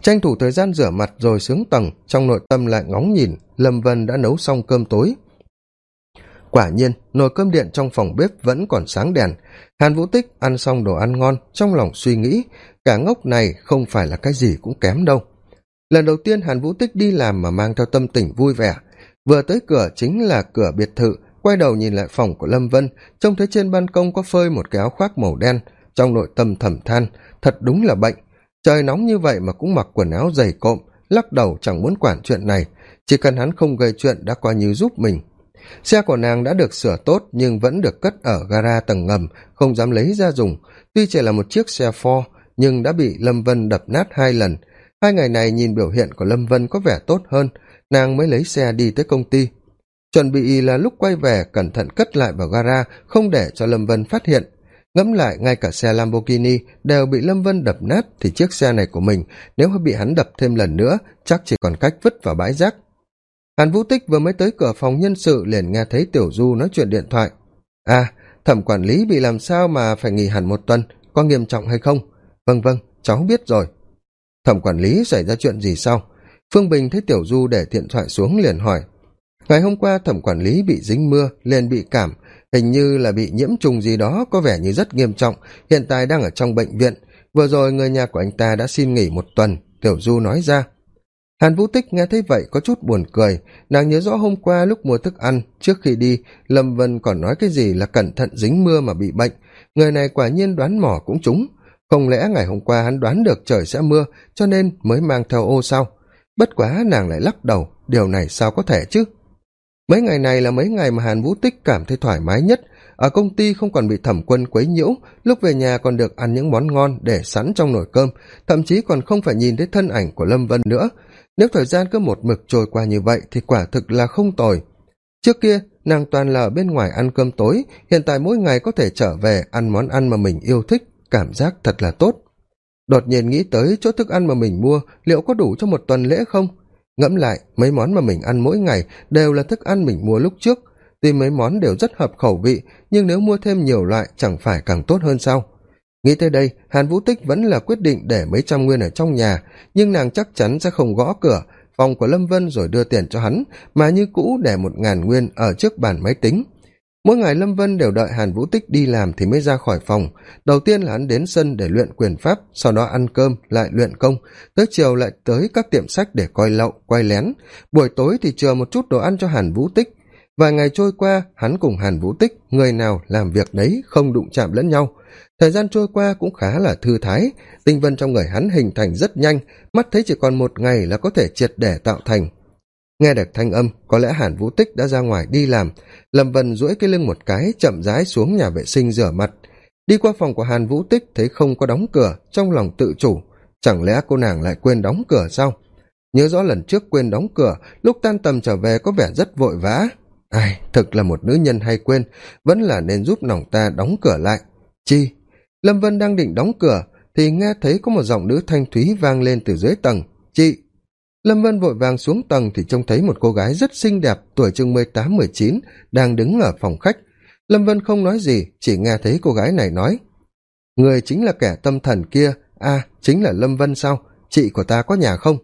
Tranh thủ thời gian rửa mặt rồi xuống tầng, trong nội tâm lại ngóng nhìn, lâm vân đã nấu xong cơm tối quả nhiên, nồi cơm điện trong phòng bếp vẫn còn sáng đèn. Hàn vũ tích ăn xong đồ ăn ngon, trong lòng suy nghĩ, cả ngốc này không phải là cái gì cũng kém đâu. Lần đầu tiên hàn vũ tích đi làm mà mang theo tâm tình vui vẻ. Vừa tới cửa chính là cửa biệt thự, quay đầu nhìn lại phòng của lâm vân, trông thấy trên ban công có phơi một cái áo khoác màu đen, trong nội tâm thầm than, thật đúng là bệnh. Trời nóng như vậy mà cũng mặc quần áo dày cộm, lắc đầu chẳng muốn quản chuyện này. Chỉ cần hắn không gây chuyện đã coi như giúp mình xe của nàng đã được sửa tốt nhưng vẫn được cất ở gara tầng ngầm, không dám lấy ra dùng. Tuy chỉ là một chiếc xe ford, nhưng đã bị lâm vân đập nát hai lần. Hai ngày này nhìn biểu hiện của lâm vân có vẻ tốt hơn, nàng mới lấy xe đi tới công ty. Chuẩn bị là lúc quay về, cẩn thận cất lại vào gara, không để cho lâm vân phát hiện. Ngẫm lại, ngay cả xe lamborghini đều bị lâm vân đập nát thì chiếc xe này của mình, nếu bị hắn đập thêm lần nữa, chắc chỉ còn cách vứt vào bãi rác hàn vũ tích vừa mới tới cửa phòng nhân sự liền nghe thấy tiểu du nói chuyện điện thoại. À thẩm quản lý bị làm sao mà phải nghỉ hẳn một tuần, có nghiêm trọng hay không? Vâng vâng cháu biết rồi. Thẩm quản lý xảy ra chuyện gì sao phương bình thấy tiểu du để điện thoại xuống liền hỏi. Ngày hôm qua thẩm quản lý bị dính mưa, liền bị cảm, hình như là bị nhiễm trùng gì đó, có vẻ như rất nghiêm trọng, hiện tại đang ở trong bệnh viện. Vừa rồi người nhà của anh ta đã xin nghỉ một tuần, tiểu du nói ra hàn vũ tích nghe thấy vậy có chút buồn cười. Nàng nhớ rõ hôm qua lúc mua thức ăn, trước khi đi, lâm vân còn nói cái gì là cẩn thận dính mưa mà bị bệnh. Người này quả nhiên đoán mỏ cũng trúng. Không lẽ ngày hôm qua hắn đoán được trời sẽ mưa, cho nên mới mang theo ô sao bất quá nàng lại lắc đầu, điều này sao có thể chứ? Mấy ngày này là mấy ngày mà hàn vũ tích cảm thấy thoải mái nhất. Ở công ty không còn bị thẩm quân quấy nhiễu, lúc về nhà còn được ăn những món ngon để sẵn trong nồi cơm, thậm chí còn không phải nhìn thấy thân ảnh của lâm vân nữa nếu thời gian cứ một mực trôi qua như vậy thì quả thực là không tồi. Trước kia, nàng toàn là ở bên ngoài ăn cơm tối, hiện tại mỗi ngày có thể trở về ăn món ăn mà mình yêu thích, cảm giác thật là tốt. Đột nhiên nghĩ tới chỗ thức ăn mà mình mua, liệu có đủ cho một tuần lễ không? Ngẫm lại, mấy món mà mình ăn mỗi ngày đều là thức ăn mình mua lúc trước. Tuy mấy món đều rất hợp khẩu vị, nhưng nếu mua thêm nhiều loại chẳng phải càng tốt hơn sao? Nghĩ tới đây, hàn vũ tích vẫn là quyết định để mấy trăm nguyên ở trong nhà, nhưng nàng chắc chắn sẽ không gõ cửa, phòng của lâm vân rồi đưa tiền cho hắn, mà như cũ để một ngàn nguyên ở trước bàn máy tính. Mỗi ngày lâm vân đều đợi hàn vũ tích đi làm thì mới ra khỏi phòng. Đầu tiên là hắn đến sân để luyện quyền pháp, sau đó ăn cơm, lại luyện công. Tới chiều lại tới các tiệm sách để coi lậu, quay lén. Buổi tối thì chừa một chút đồ ăn cho hàn vũ tích. Vài ngày trôi qua, hắn cùng hàn vũ tích, người nào làm việc đấy, không đụng chạm lẫn nhau thời gian trôi qua cũng khá là thư thái, tinh vân trong người hắn hình thành rất nhanh, mắt thấy chỉ còn một ngày là có thể triệt để tạo thành. Nghe được thanh âm, có lẽ hàn vũ tích đã ra ngoài đi làm. Lâm vân duỗi cái lưng một cái, chậm rãi xuống nhà vệ sinh rửa mặt. Đi qua phòng của hàn vũ tích, thấy không có đóng cửa, trong lòng tự chủ. Chẳng lẽ cô nàng lại quên đóng cửa sao? Nhớ rõ lần trước quên đóng cửa, lúc tan tầm trở về có vẻ rất vội vã. Ai, thực là một nữ nhân hay quên, vẫn là nên giúp nòng ta đóng cửa lại. Chi lâm vân đang định đóng cửa thì nghe thấy có một giọng nữ thanh thúy vang lên từ dưới tầng. Chị. Lâm vân vội vàng xuống tầng thì trông thấy một cô gái rất xinh đẹp tuổi chừng mười tám mười chín đang đứng ở phòng khách. Lâm vân không nói gì chỉ nghe thấy cô gái này nói người chính là kẻ tâm thần kia a à, chính là lâm vân sao? Chị của ta có nhà không?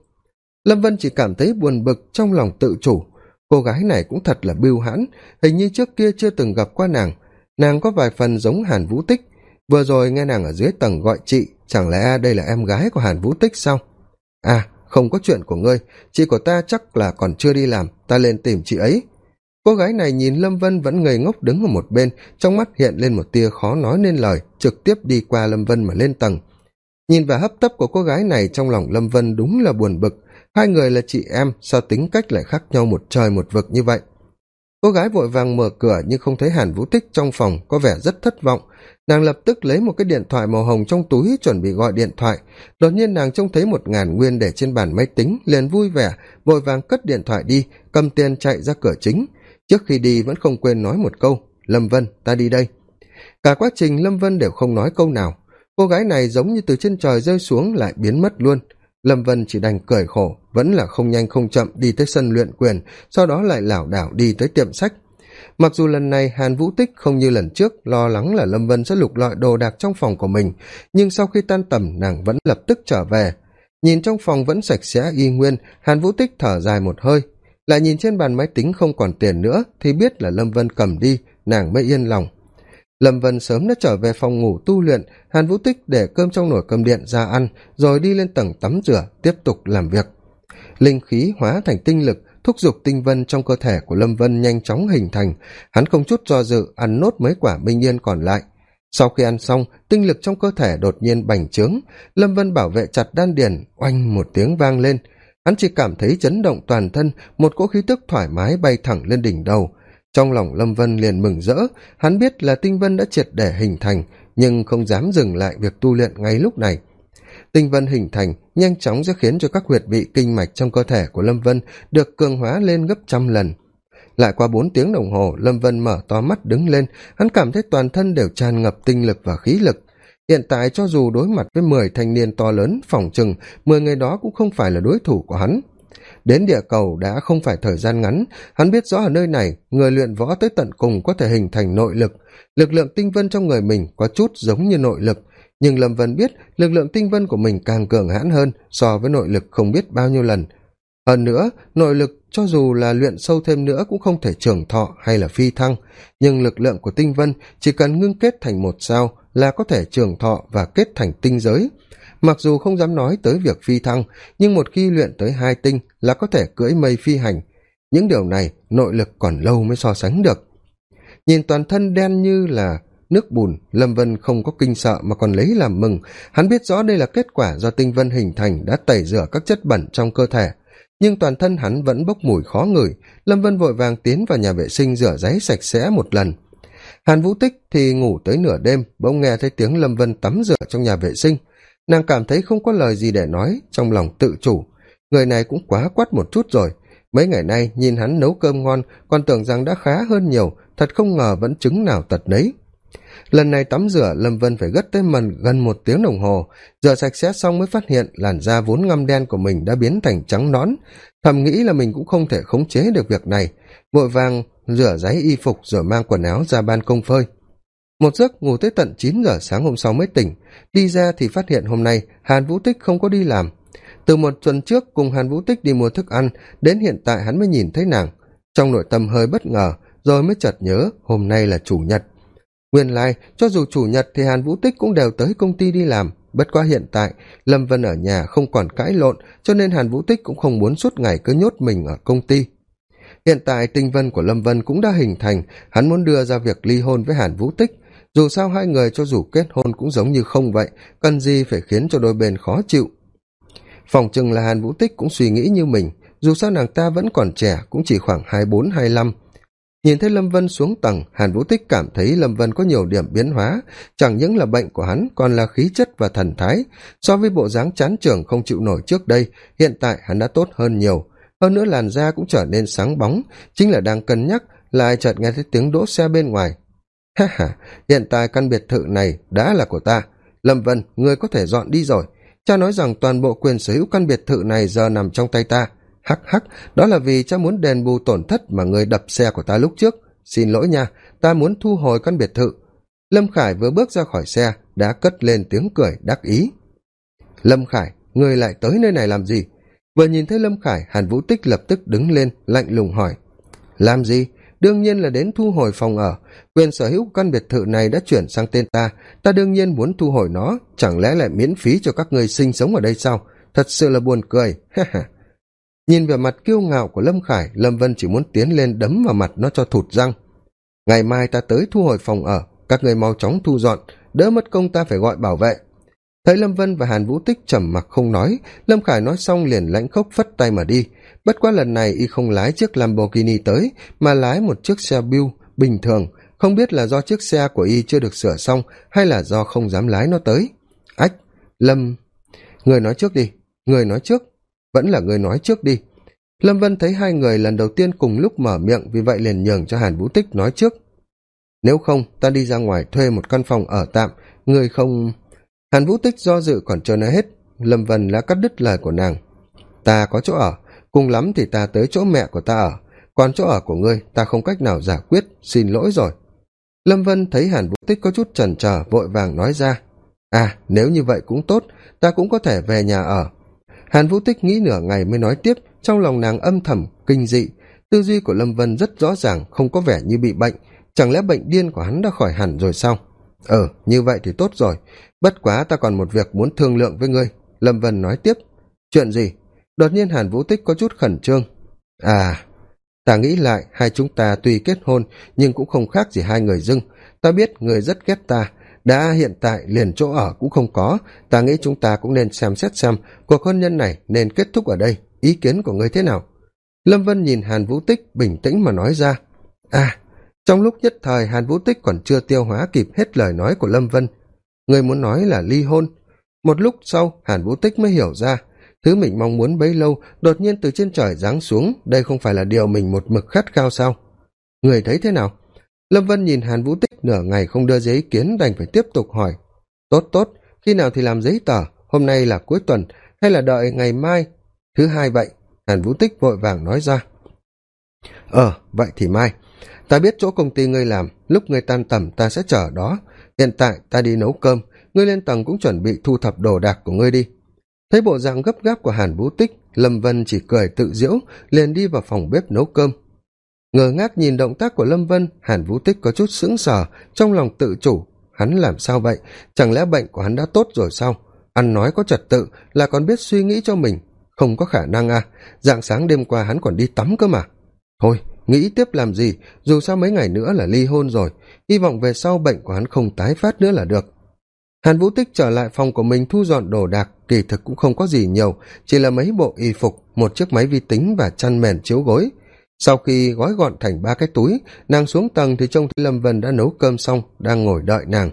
Lâm vân chỉ cảm thấy buồn bực trong lòng tự chủ. Cô gái này cũng thật là bưu hãn hình như trước kia chưa từng gặp qua nàng. Nàng có vài phần giống hàn vũ tích vừa rồi nghe nàng ở dưới tầng gọi chị, chẳng lẽ đây là em gái của hàn vũ tích sao? À không có chuyện của ngươi, chị của ta chắc là còn chưa đi làm, ta lên tìm chị ấy. Cô gái này nhìn lâm vân vẫn ngây ngốc đứng ở một bên, trong mắt hiện lên một tia khó nói nên lời, trực tiếp đi qua lâm vân mà lên tầng. Nhìn vào hấp tấp của cô gái này trong lòng lâm vân đúng là buồn bực, hai người là chị em, sao tính cách lại khác nhau một trời một vực như vậy? Cô gái vội vàng mở cửa nhưng không thấy hàn vũ tích trong phòng, có vẻ rất thất vọng. Nàng lập tức lấy một cái điện thoại màu hồng trong túi, chuẩn bị gọi điện thoại. Đột nhiên nàng trông thấy một ngàn nguyên để trên bàn máy tính, liền vui vẻ, vội vàng cất điện thoại đi, cầm tiền chạy ra cửa chính. Trước khi đi vẫn không quên nói một câu, lâm vân, ta đi đây. Cả quá trình lâm vân đều không nói câu nào. Cô gái này giống như từ trên trời rơi xuống lại biến mất luôn lâm vân chỉ đành cười khổ, vẫn là không nhanh không chậm đi tới sân luyện quyền, sau đó lại lảo đảo đi tới tiệm sách. Mặc dù lần này hàn vũ tích không như lần trước lo lắng là lâm vân sẽ lục lọi đồ đạc trong phòng của mình, nhưng sau khi tan tầm, nàng vẫn lập tức trở về. Nhìn trong phòng vẫn sạch sẽ, y nguyên, hàn vũ tích thở dài một hơi. Lại nhìn trên bàn máy tính không còn tiền nữa, thì biết là lâm vân cầm đi, nàng mới yên lòng lâm vân sớm đã trở về phòng ngủ tu luyện, hàn vũ tích để cơm trong nồi cơm điện ra ăn, rồi đi lên tầng tắm rửa, tiếp tục làm việc. Linh khí hóa thành tinh lực, thúc giục tinh vân trong cơ thể của lâm vân nhanh chóng hình thành. Hắn không chút do dự ăn nốt mấy quả minh yên còn lại. Sau khi ăn xong, tinh lực trong cơ thể đột nhiên bành trướng. Lâm vân bảo vệ chặt đan điền, oanh một tiếng vang lên. Hắn chỉ cảm thấy chấn động toàn thân, một cỗ khí tức thoải mái bay thẳng lên đỉnh đầu trong lòng lâm vân liền mừng rỡ, hắn biết là tinh vân đã triệt để hình thành, nhưng không dám dừng lại việc tu luyện ngay lúc này. Tinh vân hình thành nhanh chóng sẽ khiến cho các huyệt vị kinh mạch trong cơ thể của lâm vân được cường hóa lên gấp trăm lần. Lại qua bốn tiếng đồng hồ, lâm vân mở to mắt đứng lên, hắn cảm thấy toàn thân đều tràn ngập tinh lực và khí lực. Hiện tại cho dù đối mặt với mười thanh niên to lớn, phỏng chừng, mười người đó cũng không phải là đối thủ của hắn đến địa cầu đã không phải thời gian ngắn, hắn biết rõ ở nơi này, người luyện võ tới tận cùng có thể hình thành nội lực. Lực lượng tinh vân trong người mình có chút giống như nội lực, nhưng lâm vân biết lực lượng tinh vân của mình càng cường hãn hơn so với nội lực không biết bao nhiêu lần. Hơn nữa, nội lực cho dù là luyện sâu thêm nữa cũng không thể trường thọ hay là phi thăng, nhưng lực lượng của tinh vân chỉ cần ngưng kết thành một sao là có thể trường thọ và kết thành tinh giới mặc dù không dám nói tới việc phi thăng, nhưng một khi luyện tới hai tinh là có thể cưỡi mây phi hành. Những điều này nội lực còn lâu mới so sánh được. Nhìn toàn thân đen như là nước bùn, lâm vân không có kinh sợ mà còn lấy làm mừng. Hắn biết rõ đây là kết quả do tinh vân hình thành đã tẩy rửa các chất bẩn trong cơ thể. Nhưng toàn thân hắn vẫn bốc mùi khó ngửi. Lâm vân vội vàng tiến vào nhà vệ sinh rửa giấy sạch sẽ một lần. Hàn vũ tích thì ngủ tới nửa đêm, bỗng nghe thấy tiếng lâm vân tắm rửa trong nhà vệ sinh nàng cảm thấy không có lời gì để nói, trong lòng tự chủ. Người này cũng quá quắt một chút rồi. Mấy ngày nay, nhìn hắn nấu cơm ngon, còn tưởng rằng đã khá hơn nhiều, thật không ngờ vẫn chứng nào tật nấy lần này tắm rửa, lâm vân phải gất tới mần gần một tiếng đồng hồ. Rửa sạch sẽ xong mới phát hiện làn da vốn ngăm đen của mình đã biến thành trắng nón thầm nghĩ là mình cũng không thể khống chế được việc này. Vội vàng rửa giấy y phục rồi mang quần áo ra ban công phơi một giấc ngủ tới tận chín giờ sáng hôm sau mới tỉnh. Đi ra thì phát hiện hôm nay hàn vũ tích không có đi làm. Từ một tuần trước cùng hàn vũ tích đi mua thức ăn, đến hiện tại hắn mới nhìn thấy nàng. Trong nội tâm hơi bất ngờ, rồi mới chợt nhớ hôm nay là chủ nhật. Nguyên lai, cho dù chủ nhật thì hàn vũ tích cũng đều tới công ty đi làm. Bất quá hiện tại, lâm vân ở nhà không còn cãi lộn, cho nên hàn vũ tích cũng không muốn suốt ngày cứ nhốt mình ở công ty. Hiện tại tinh vân của lâm vân cũng đã hình thành. Hắn muốn đưa ra việc ly hôn với hàn vũ tích dù sao hai người cho dù kết hôn cũng giống như không vậy, cần gì phải khiến cho đôi bên khó chịu. Phòng chừng là hàn vũ tích cũng suy nghĩ như mình, dù sao nàng ta vẫn còn trẻ, cũng chỉ khoảng hai bốn, hai năm nhìn thấy lâm vân xuống tầng, hàn vũ tích cảm thấy lâm vân có nhiều điểm biến hóa, chẳng những là bệnh của hắn, còn là khí chất và thần thái. So với bộ dáng chán trường không chịu nổi trước đây, hiện tại hắn đã tốt hơn nhiều. Hơn nữa làn da cũng trở nên sáng bóng, chính là đang cân nhắc, lại chợt nghe thấy tiếng đỗ xe bên ngoài ha ha, hiện tại căn biệt thự này đã là của ta. Lâm vân ngươi có thể dọn đi rồi. Cha nói rằng toàn bộ quyền sở hữu căn biệt thự này giờ nằm trong tay ta. Hắc hắc, đó là vì cha muốn đền bù tổn thất mà người đập xe của ta lúc trước. Xin lỗi nha, ta muốn thu hồi căn biệt thự. Lâm khải vừa bước ra khỏi xe, đã cất lên tiếng cười đắc ý. Lâm khải, người lại tới nơi này làm gì? Vừa nhìn thấy lâm khải, hàn vũ tích lập tức đứng lên, lạnh lùng hỏi. Làm gì? Đương nhiên là đến thu hồi phòng ở. Quyền sở hữu căn biệt thự này đã chuyển sang tên ta. Ta đương nhiên muốn thu hồi nó. Chẳng lẽ lại miễn phí cho các người sinh sống ở đây sao? Thật sự là buồn cười. Ha ha. Nhìn vẻ mặt kiêu ngạo của lâm khải, lâm vân chỉ muốn tiến lên đấm vào mặt nó cho thụt răng. Ngày mai ta tới thu hồi phòng ở. Các người mau chóng thu dọn. Đỡ mất công ta phải gọi bảo vệ. Thấy lâm vân và hàn vũ tích trầm mặc không nói, lâm khải nói xong liền lãnh khốc phất tay mà đi bất quá lần này y không lái chiếc lamborghini tới, mà lái một chiếc xe bill bình thường. Không biết là do chiếc xe của y chưa được sửa xong, hay là do không dám lái nó tới. Ách, lâm, người nói trước đi, người nói trước, vẫn là người nói trước đi. Lâm vân thấy hai người lần đầu tiên cùng lúc mở miệng, vì vậy liền nhường cho hàn vũ tích nói trước. Nếu không, ta đi ra ngoài thuê một căn phòng ở tạm, người không hàn vũ tích do dự còn chưa nói hết, lâm vân đã cắt đứt lời của nàng. Ta có chỗ ở cùng lắm thì ta tới chỗ mẹ của ta ở. Còn chỗ ở của ngươi, ta không cách nào giải quyết. Xin lỗi rồi. Lâm vân thấy hàn vũ tích có chút chần chờ, vội vàng nói ra. À nếu như vậy cũng tốt, ta cũng có thể về nhà ở. Hàn vũ tích nghĩ nửa ngày mới nói tiếp, trong lòng nàng âm thầm, kinh dị. Tư duy của lâm vân rất rõ ràng, không có vẻ như bị bệnh. Chẳng lẽ bệnh điên của hắn đã khỏi hẳn rồi sao? Ờ như vậy thì tốt rồi. Bất quá ta còn một việc muốn thương lượng với ngươi. Lâm vân nói tiếp. Chuyện gì? Đột nhiên hàn vũ tích có chút khẩn trương. À ta nghĩ lại, hai chúng ta tuy kết hôn, nhưng cũng không khác gì hai người dưng. Ta biết người rất ghét ta. Đã hiện tại, liền chỗ ở cũng không có. Ta nghĩ chúng ta cũng nên xem xét xem cuộc hôn nhân này nên kết thúc ở đây. Ý kiến của ngươi thế nào? Lâm vân nhìn hàn vũ tích bình tĩnh mà nói ra. À trong lúc nhất thời, hàn vũ tích còn chưa tiêu hóa kịp hết lời nói của lâm vân. Người muốn nói là ly hôn. Một lúc sau, hàn vũ tích mới hiểu ra thứ mình mong muốn bấy lâu, đột nhiên từ trên trời giáng xuống, đây không phải là điều mình một mực khát khao sao? Người thấy thế nào? Lâm vân nhìn hàn vũ tích, nửa ngày không đưa giấy kiến đành phải tiếp tục hỏi. Tốt tốt, khi nào thì làm giấy tờ? Hôm nay là cuối tuần, hay là đợi ngày mai? Thứ hai vậy, hàn vũ tích vội vàng nói ra. Ờ vậy thì mai. Ta biết chỗ công ty ngươi làm, lúc ngươi tan tầm ta sẽ chở đó. Hiện tại ta đi nấu cơm, ngươi lên tầng cũng chuẩn bị thu thập đồ đạc của ngươi đi thấy bộ dạng gấp gáp của hàn vũ tích, lâm vân chỉ cười tự diễu liền đi vào phòng bếp nấu cơm. Ngờ ngác nhìn động tác của lâm vân, hàn vũ tích có chút sững sờ, trong lòng tự chủ. Hắn làm sao vậy? Chẳng lẽ bệnh của hắn đã tốt rồi sao? Ăn nói có trật tự là còn biết suy nghĩ cho mình. Không có khả năng à? Dạng sáng đêm qua hắn còn đi tắm cơ mà. Thôi, nghĩ tiếp làm gì? Dù sao mấy ngày nữa là ly hôn rồi. Hy vọng về sau bệnh của hắn không tái phát nữa là được hàn vũ tích trở lại phòng của mình thu dọn đồ đạc, kỳ thực cũng không có gì nhiều, chỉ là mấy bộ y phục, một chiếc máy vi tính và chăn mền chiếu gối. Sau khi gói gọn thành ba cái túi, nàng xuống tầng thì trông thấy lâm vân đã nấu cơm xong, đang ngồi đợi nàng.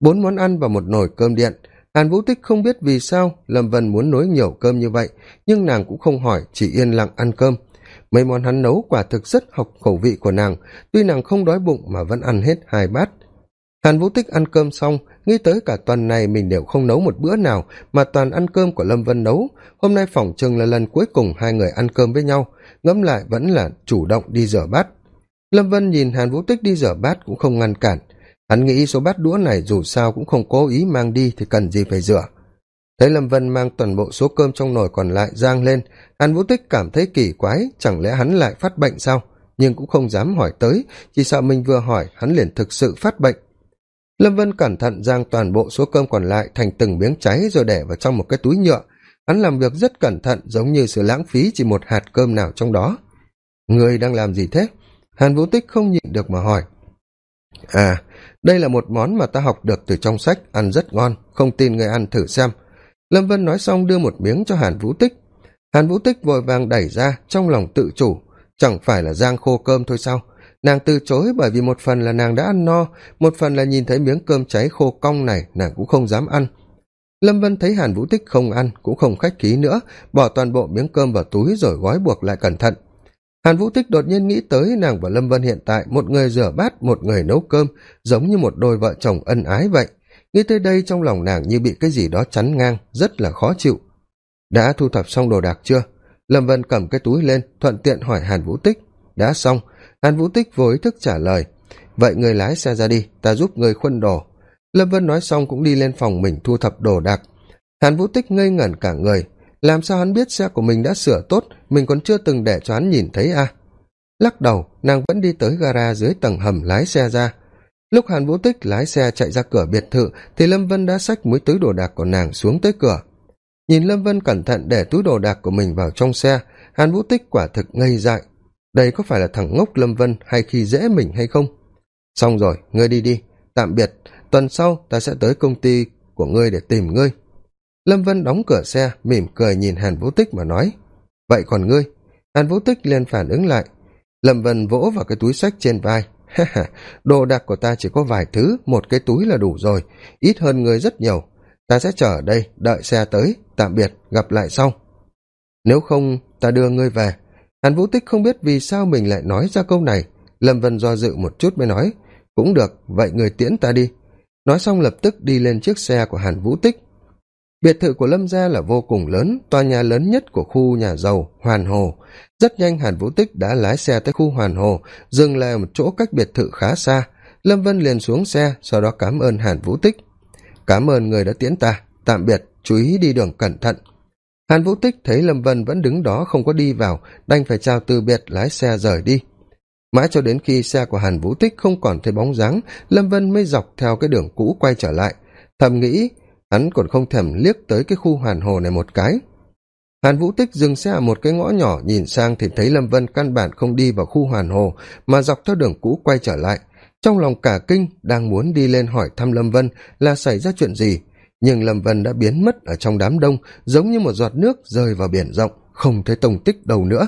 Bốn món ăn và một nồi cơm điện. Hàn vũ tích không biết vì sao lâm vân muốn nối nhiều cơm như vậy, nhưng nàng cũng không hỏi, chỉ yên lặng ăn cơm. Mấy món hắn nấu quả thực rất học khẩu vị của nàng, tuy nàng không đói bụng mà vẫn ăn hết hai bát. Hàn vũ tích ăn cơm xong nghĩ tới cả tuần này mình đều không nấu một bữa nào mà toàn ăn cơm của lâm vân nấu. Hôm nay phỏng chừng là lần cuối cùng hai người ăn cơm với nhau. Ngẫm lại vẫn là chủ động đi rửa bát. Lâm vân nhìn hàn vũ tích đi rửa bát cũng không ngăn cản. Hắn nghĩ số bát đũa này dù sao cũng không cố ý mang đi thì cần gì phải rửa. Thấy lâm vân mang toàn bộ số cơm trong nồi còn lại giang lên, hàn vũ tích cảm thấy kỳ quái, chẳng lẽ hắn lại phát bệnh sao? Nhưng cũng không dám hỏi tới, chỉ sợ mình vừa hỏi hắn liền thực sự phát bệnh lâm vân cẩn thận giang toàn bộ số cơm còn lại thành từng miếng cháy rồi để vào trong một cái túi nhựa. Hắn làm việc rất cẩn thận, giống như sự lãng phí chỉ một hạt cơm nào trong đó. Người đang làm gì thế? Hàn vũ tích không nhịn được mà hỏi. À đây là một món mà ta học được từ trong sách, ăn rất ngon, không tin người ăn thử xem. Lâm vân nói xong đưa một miếng cho hàn vũ tích. Hàn vũ tích vội vàng đẩy ra, trong lòng tự chủ. Chẳng phải là giang khô cơm thôi sao? Nàng từ chối bởi vì một phần là nàng đã ăn no, một phần là nhìn thấy miếng cơm cháy khô cong này, nàng cũng không dám ăn. Lâm vân thấy hàn vũ tích không ăn, cũng không khách khí nữa, bỏ toàn bộ miếng cơm vào túi rồi gói buộc lại cẩn thận. Hàn vũ tích đột nhiên nghĩ tới nàng và lâm vân hiện tại, một người rửa bát, một người nấu cơm, giống như một đôi vợ chồng ân ái vậy. Nghĩ tới đây trong lòng nàng như bị cái gì đó chắn ngang, rất là khó chịu. Đã thu thập xong đồ đạc chưa? Lâm vân cầm cái túi lên, thuận tiện hỏi hàn vũ tích. Đã xong hàn vũ tích vô ý thức trả lời, vậy người lái xe ra đi, ta giúp người khuân đồ. Lâm vân nói xong cũng đi lên phòng mình thu thập đồ đạc. Hàn vũ tích ngây ngẩn cả người, làm sao hắn biết xe của mình đã sửa tốt, mình còn chưa từng để cho hắn nhìn thấy à? Lắc đầu, nàng vẫn đi tới gara dưới tầng hầm lái xe ra. Lúc hàn vũ tích lái xe chạy ra cửa biệt thự, thì lâm vân đã xách múi túi đồ đạc của nàng xuống tới cửa. Nhìn lâm vân cẩn thận để túi đồ đạc của mình vào trong xe hàn vũ tích quả thực ngây dại đây có phải là thằng ngốc lâm vân hay khi dễ mình hay không? Xong rồi, ngươi đi đi. Tạm biệt. Tuần sau, ta sẽ tới công ty của ngươi để tìm ngươi. Lâm vân đóng cửa xe, mỉm cười nhìn hàn vũ tích mà nói. Vậy còn ngươi? Hàn vũ tích liền phản ứng lại. Lâm vân vỗ vào cái túi sách trên vai. Ha ha, đồ đạc của ta chỉ có vài thứ, một cái túi là đủ rồi. Ít hơn ngươi rất nhiều. Ta sẽ chờ ở đây, đợi xe tới. Tạm biệt, gặp lại sau. Nếu không, ta đưa ngươi về hàn vũ tích không biết vì sao mình lại nói ra câu này. Lâm vân do dự một chút mới nói, cũng được, vậy người tiễn ta đi. Nói xong lập tức đi lên chiếc xe của hàn vũ tích. Biệt thự của lâm gia là vô cùng lớn, tòa nhà lớn nhất của khu nhà giàu, hoàn hồ. Rất nhanh hàn vũ tích đã lái xe tới khu hoàn hồ, dừng lại một chỗ cách biệt thự khá xa. Lâm vân liền xuống xe, sau đó cảm ơn hàn vũ tích. Cảm ơn người đã tiễn ta. Tạm biệt, chú ý đi đường cẩn thận hàn vũ tích thấy lâm vân vẫn đứng đó không có đi vào, đành phải chào từ biệt, lái xe rời đi. Mãi cho đến khi xe của hàn vũ tích không còn thấy bóng dáng, lâm vân mới dọc theo cái đường cũ quay trở lại. Thầm nghĩ, hắn còn không thèm liếc tới cái khu hoàn hồ này một cái. Hàn vũ tích dừng xe ở một cái ngõ nhỏ, nhìn sang thì thấy lâm vân căn bản không đi vào khu hoàn hồ, mà dọc theo đường cũ quay trở lại. Trong lòng cả kinh, đang muốn đi lên hỏi thăm lâm vân là xảy ra chuyện gì nhưng lâm vân đã biến mất ở trong đám đông, giống như một giọt nước rơi vào biển rộng, không thấy tông tích đâu nữa.